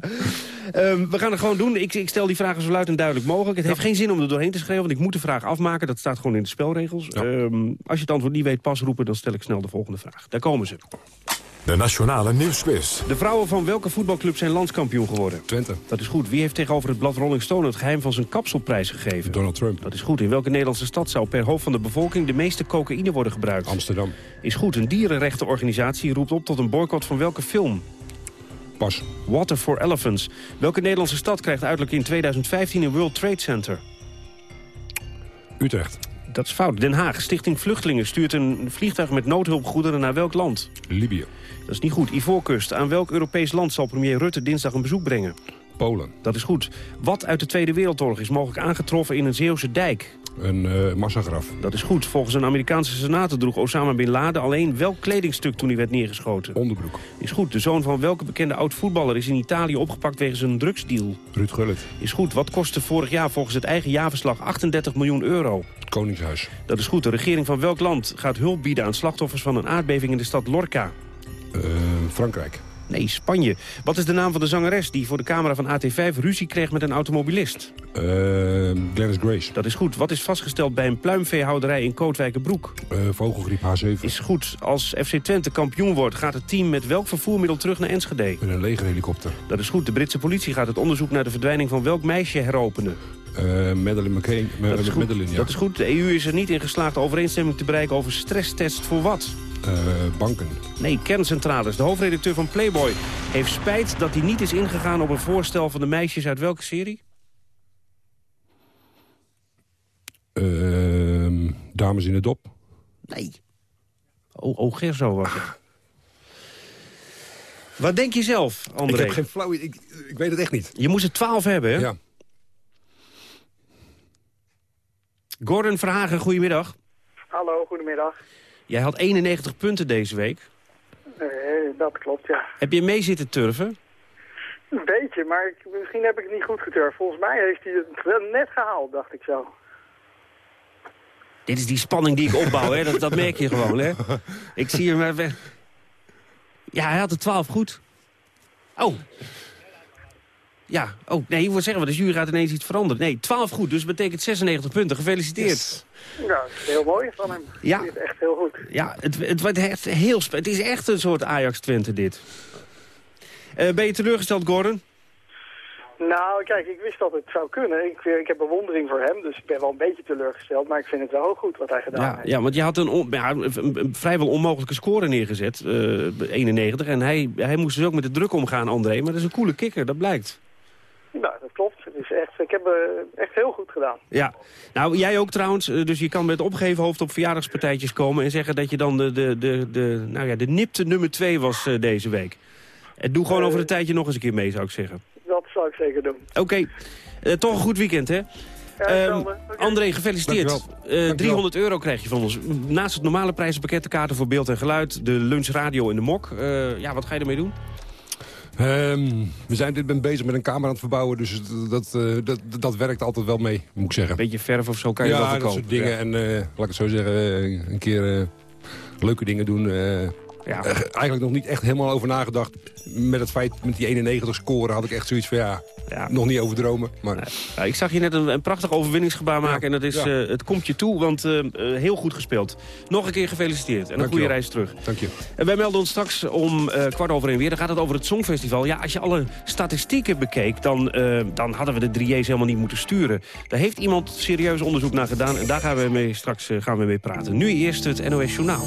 S14: Um, we gaan het gewoon doen. Ik, ik, stel die vragen zo luid en duidelijk mogelijk. Het ja. heeft geen zin om er doorheen te schrijven, want ik moet de vraag afmaken. Dat staat gewoon in de spelregels. Um, als je het antwoord niet weet, pas roepen, dan stel ik snel de volgende vraag. Daar komen ze.
S1: De Nationale Nieuwsquiz.
S14: De vrouwen van welke voetbalclub zijn landskampioen geworden?
S31: Twente.
S14: Dat is goed. Wie heeft tegenover het blad Rolling Stone het geheim van zijn kapselprijs gegeven?
S31: Donald Trump.
S14: Dat is goed. In welke Nederlandse stad zou per hoofd van de bevolking de meeste cocaïne worden gebruikt?
S31: Amsterdam.
S14: Is goed. Een dierenrechtenorganisatie roept op tot een boycott van welke film?
S31: Pas.
S14: Water for Elephants. Welke Nederlandse stad krijgt uiterlijk in 2015 een World Trade Center?
S31: Utrecht.
S14: Dat is fout. Den Haag. Stichting Vluchtelingen stuurt een vliegtuig met noodhulpgoederen naar welk land?
S31: Libië.
S14: Dat is niet goed. Ivoorkust. Aan welk Europees land zal premier Rutte dinsdag een bezoek brengen?
S31: Polen.
S14: Dat is goed. Wat uit de Tweede Wereldoorlog is mogelijk aangetroffen in een Zeeuwse dijk?
S31: Een uh, massagraf.
S14: Dat is goed. Volgens een Amerikaanse senator droeg Osama Bin Laden alleen welk kledingstuk toen hij werd neergeschoten?
S31: Onderbroek.
S14: Is goed. De zoon van welke bekende oud-voetballer is in Italië opgepakt wegens een drugsdeal?
S31: Ruud Gullit.
S14: Is goed. Wat kostte vorig jaar volgens het eigen jaarverslag 38 miljoen euro?
S31: Koningshuis.
S14: Dat is goed. De regering van welk land gaat hulp bieden aan slachtoffers van een aardbeving in de stad Lorca?
S31: Uh, Frankrijk.
S14: Nee, Spanje. Wat is de naam van de zangeres die voor de camera van AT5 ruzie kreeg met een automobilist?
S31: Uh, Glennis Grace.
S14: Dat is goed. Wat is vastgesteld bij een pluimveehouderij in Kootwijkenbroek?
S31: Uh, vogelgriep H7.
S14: Is goed. Als FC Twente kampioen wordt, gaat het team met welk vervoermiddel terug naar Enschede?
S31: Met een legerhelikopter.
S14: Dat is goed. De Britse politie gaat het onderzoek naar de verdwijning van welk meisje heropenen?
S31: Uh, Madeleine McCain.
S14: Dat is, goed.
S31: Madeleine, ja.
S14: dat is goed. De EU is er niet in geslaagd overeenstemming te bereiken over stresstest voor wat?
S31: Uh, banken.
S14: Nee, kerncentrales. De hoofdredacteur van Playboy heeft spijt dat hij niet is ingegaan op een voorstel van de meisjes uit welke serie?
S31: Uh, dames in de dop.
S14: Nee. Oh, oh Gerzo was het. Wat denk je zelf, André?
S31: Ik heb geen flauw... Ik, ik weet het echt niet.
S14: Je moest er twaalf hebben, hè?
S31: Ja.
S14: Gordon Verhagen, goedemiddag.
S42: Hallo, goedemiddag.
S14: Jij had 91 punten deze week.
S42: Nee, dat klopt, ja.
S14: Heb je mee zitten turven?
S42: Een beetje, maar ik, misschien heb ik het niet goed geturfd. Volgens mij heeft hij het wel net gehaald, dacht ik zo.
S14: Dit is die spanning die ik opbouw, hè? Dat, dat merk je gewoon, hè? Ik zie hem even... Ja, hij had de 12 goed. Oh. Ja, oh, nee, ik wil zeggen, de jury gaat ineens iets veranderen. Nee, 12 goed, dus betekent 96 punten. Gefeliciteerd.
S42: Yes. Ja, heel mooi van hem.
S14: Ja.
S42: Het echt heel goed.
S14: Ja, het, het, wordt echt heel het is echt een soort Ajax-Twente, dit. Uh, ben je teleurgesteld, Gordon?
S42: Nou, kijk, ik wist dat het zou kunnen. Ik, ik heb bewondering voor hem, dus ik ben wel een beetje teleurgesteld. Maar ik vind het wel goed wat hij gedaan
S14: ja,
S42: heeft.
S14: Ja, want je had een, on, ja, een, een vrijwel onmogelijke score neergezet, uh, 91. En hij, hij moest dus ook met de druk omgaan, André. Maar dat is een coole kikker, dat blijkt.
S42: Nou, dat klopt. Het is echt, ik heb uh, echt heel goed gedaan.
S14: Ja, nou jij ook trouwens. Dus je kan met opgeheven hoofd op verjaardagspartijtjes komen... en zeggen dat je dan de, de, de, de, nou ja, de nipte nummer 2 was uh, deze week. En doe gewoon over een tijdje nog eens een keer mee, zou ik zeggen.
S42: Dat zou ik zeker doen.
S14: Oké, okay. uh, toch een goed weekend, hè?
S42: Ja, um, okay.
S14: André, gefeliciteerd. Uh, 300 euro krijg je van ons. Naast het normale prijzenpakket, de kaarten voor beeld en geluid... de lunchradio in de mok. Uh, ja, wat ga je ermee doen?
S31: Um, we zijn dit ben bezig met een kamer aan het verbouwen, dus dat, uh, dat, dat werkt altijd wel mee, moet ik zeggen.
S14: Een beetje verf of zo kan je
S31: ja,
S14: wel verkopen.
S31: Ja, dat soort dingen. En uh, laat ik het zo zeggen, een keer leuke dingen doen. Ja. eigenlijk nog niet echt helemaal over nagedacht. Met het feit, met die 91 scoren had ik echt zoiets van ja, ja. nog niet over dromen. Maar...
S14: Ja, ik zag je net een, een prachtig overwinningsgebaar maken. En dat is, uh, het komt je toe, want uh, heel goed gespeeld. Nog een keer gefeliciteerd en een goede reis terug.
S31: Dank je.
S14: En wij melden ons straks om uh, kwart over één weer. Dan gaat het over het Songfestival. Ja, als je alle statistieken bekeek, dan, dan hadden we de 3J's helemaal niet moeten sturen. Daar heeft iemand serieus onderzoek naar gedaan. En daar gaan we mee, straks gaan we mee praten. Nu eerst het NOS Journaal.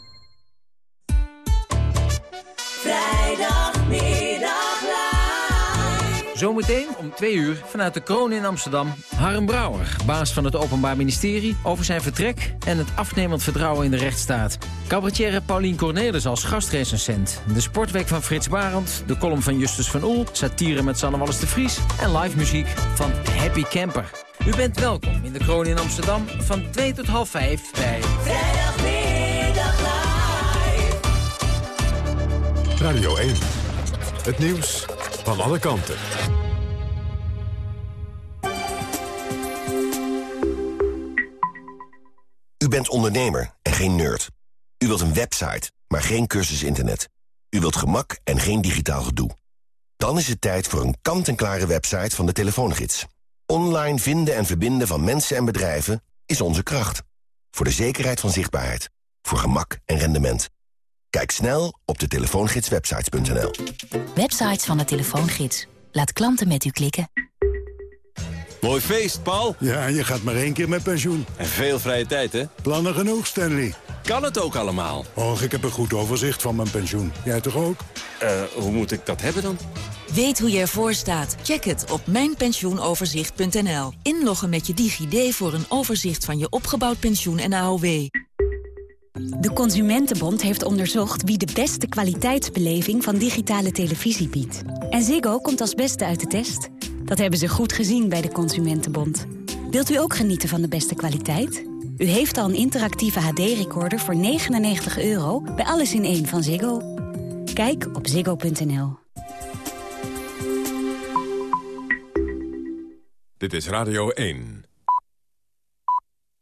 S43: Zometeen om twee uur vanuit de kroon in Amsterdam... Harm Brouwer, baas van het Openbaar Ministerie... over zijn vertrek en het afnemend vertrouwen in de rechtsstaat. Cabaretière Paulien Cornelis als gastrecensent. De sportweek van Frits Barend, de column van Justus van Oel... satire met Sanne Wallis de Vries en live muziek van Happy Camper. U bent welkom in de kroon in Amsterdam van 2 tot half 5 bij...
S44: Vrijdagmiddag live.
S1: Radio 1. Het nieuws van alle kanten.
S45: U bent ondernemer en geen nerd. U wilt een website, maar geen cursus internet. U wilt gemak en geen digitaal gedoe. Dan is het tijd voor een kant-en-klare website van de telefoongids. Online vinden en verbinden van mensen en bedrijven is onze kracht. Voor de zekerheid van zichtbaarheid. Voor gemak en rendement. Kijk snel op de telefoongidswebsites.nl.
S46: Websites van de telefoongids. Laat klanten met u klikken.
S29: Mooi feest, Paul.
S34: Ja, je gaat maar één keer met pensioen.
S29: En veel vrije tijd, hè?
S34: Plannen genoeg, Stanley.
S29: Kan het ook allemaal?
S34: Och, ik heb een goed overzicht van mijn pensioen. Jij toch ook?
S29: Eh, hoe moet ik dat hebben dan?
S13: Weet hoe je ervoor staat? Check het op mijnpensioenoverzicht.nl. Inloggen met je DigiD voor een overzicht van je opgebouwd pensioen en AOW.
S47: De Consumentenbond heeft onderzocht wie de beste kwaliteitsbeleving van digitale televisie biedt. En Ziggo komt als beste uit de test. Dat hebben ze goed gezien bij de Consumentenbond. Wilt u ook genieten van de beste kwaliteit? U heeft al een interactieve HD-recorder voor 99 euro bij Alles in één van Ziggo. Kijk op ziggo.nl.
S1: Dit is Radio 1.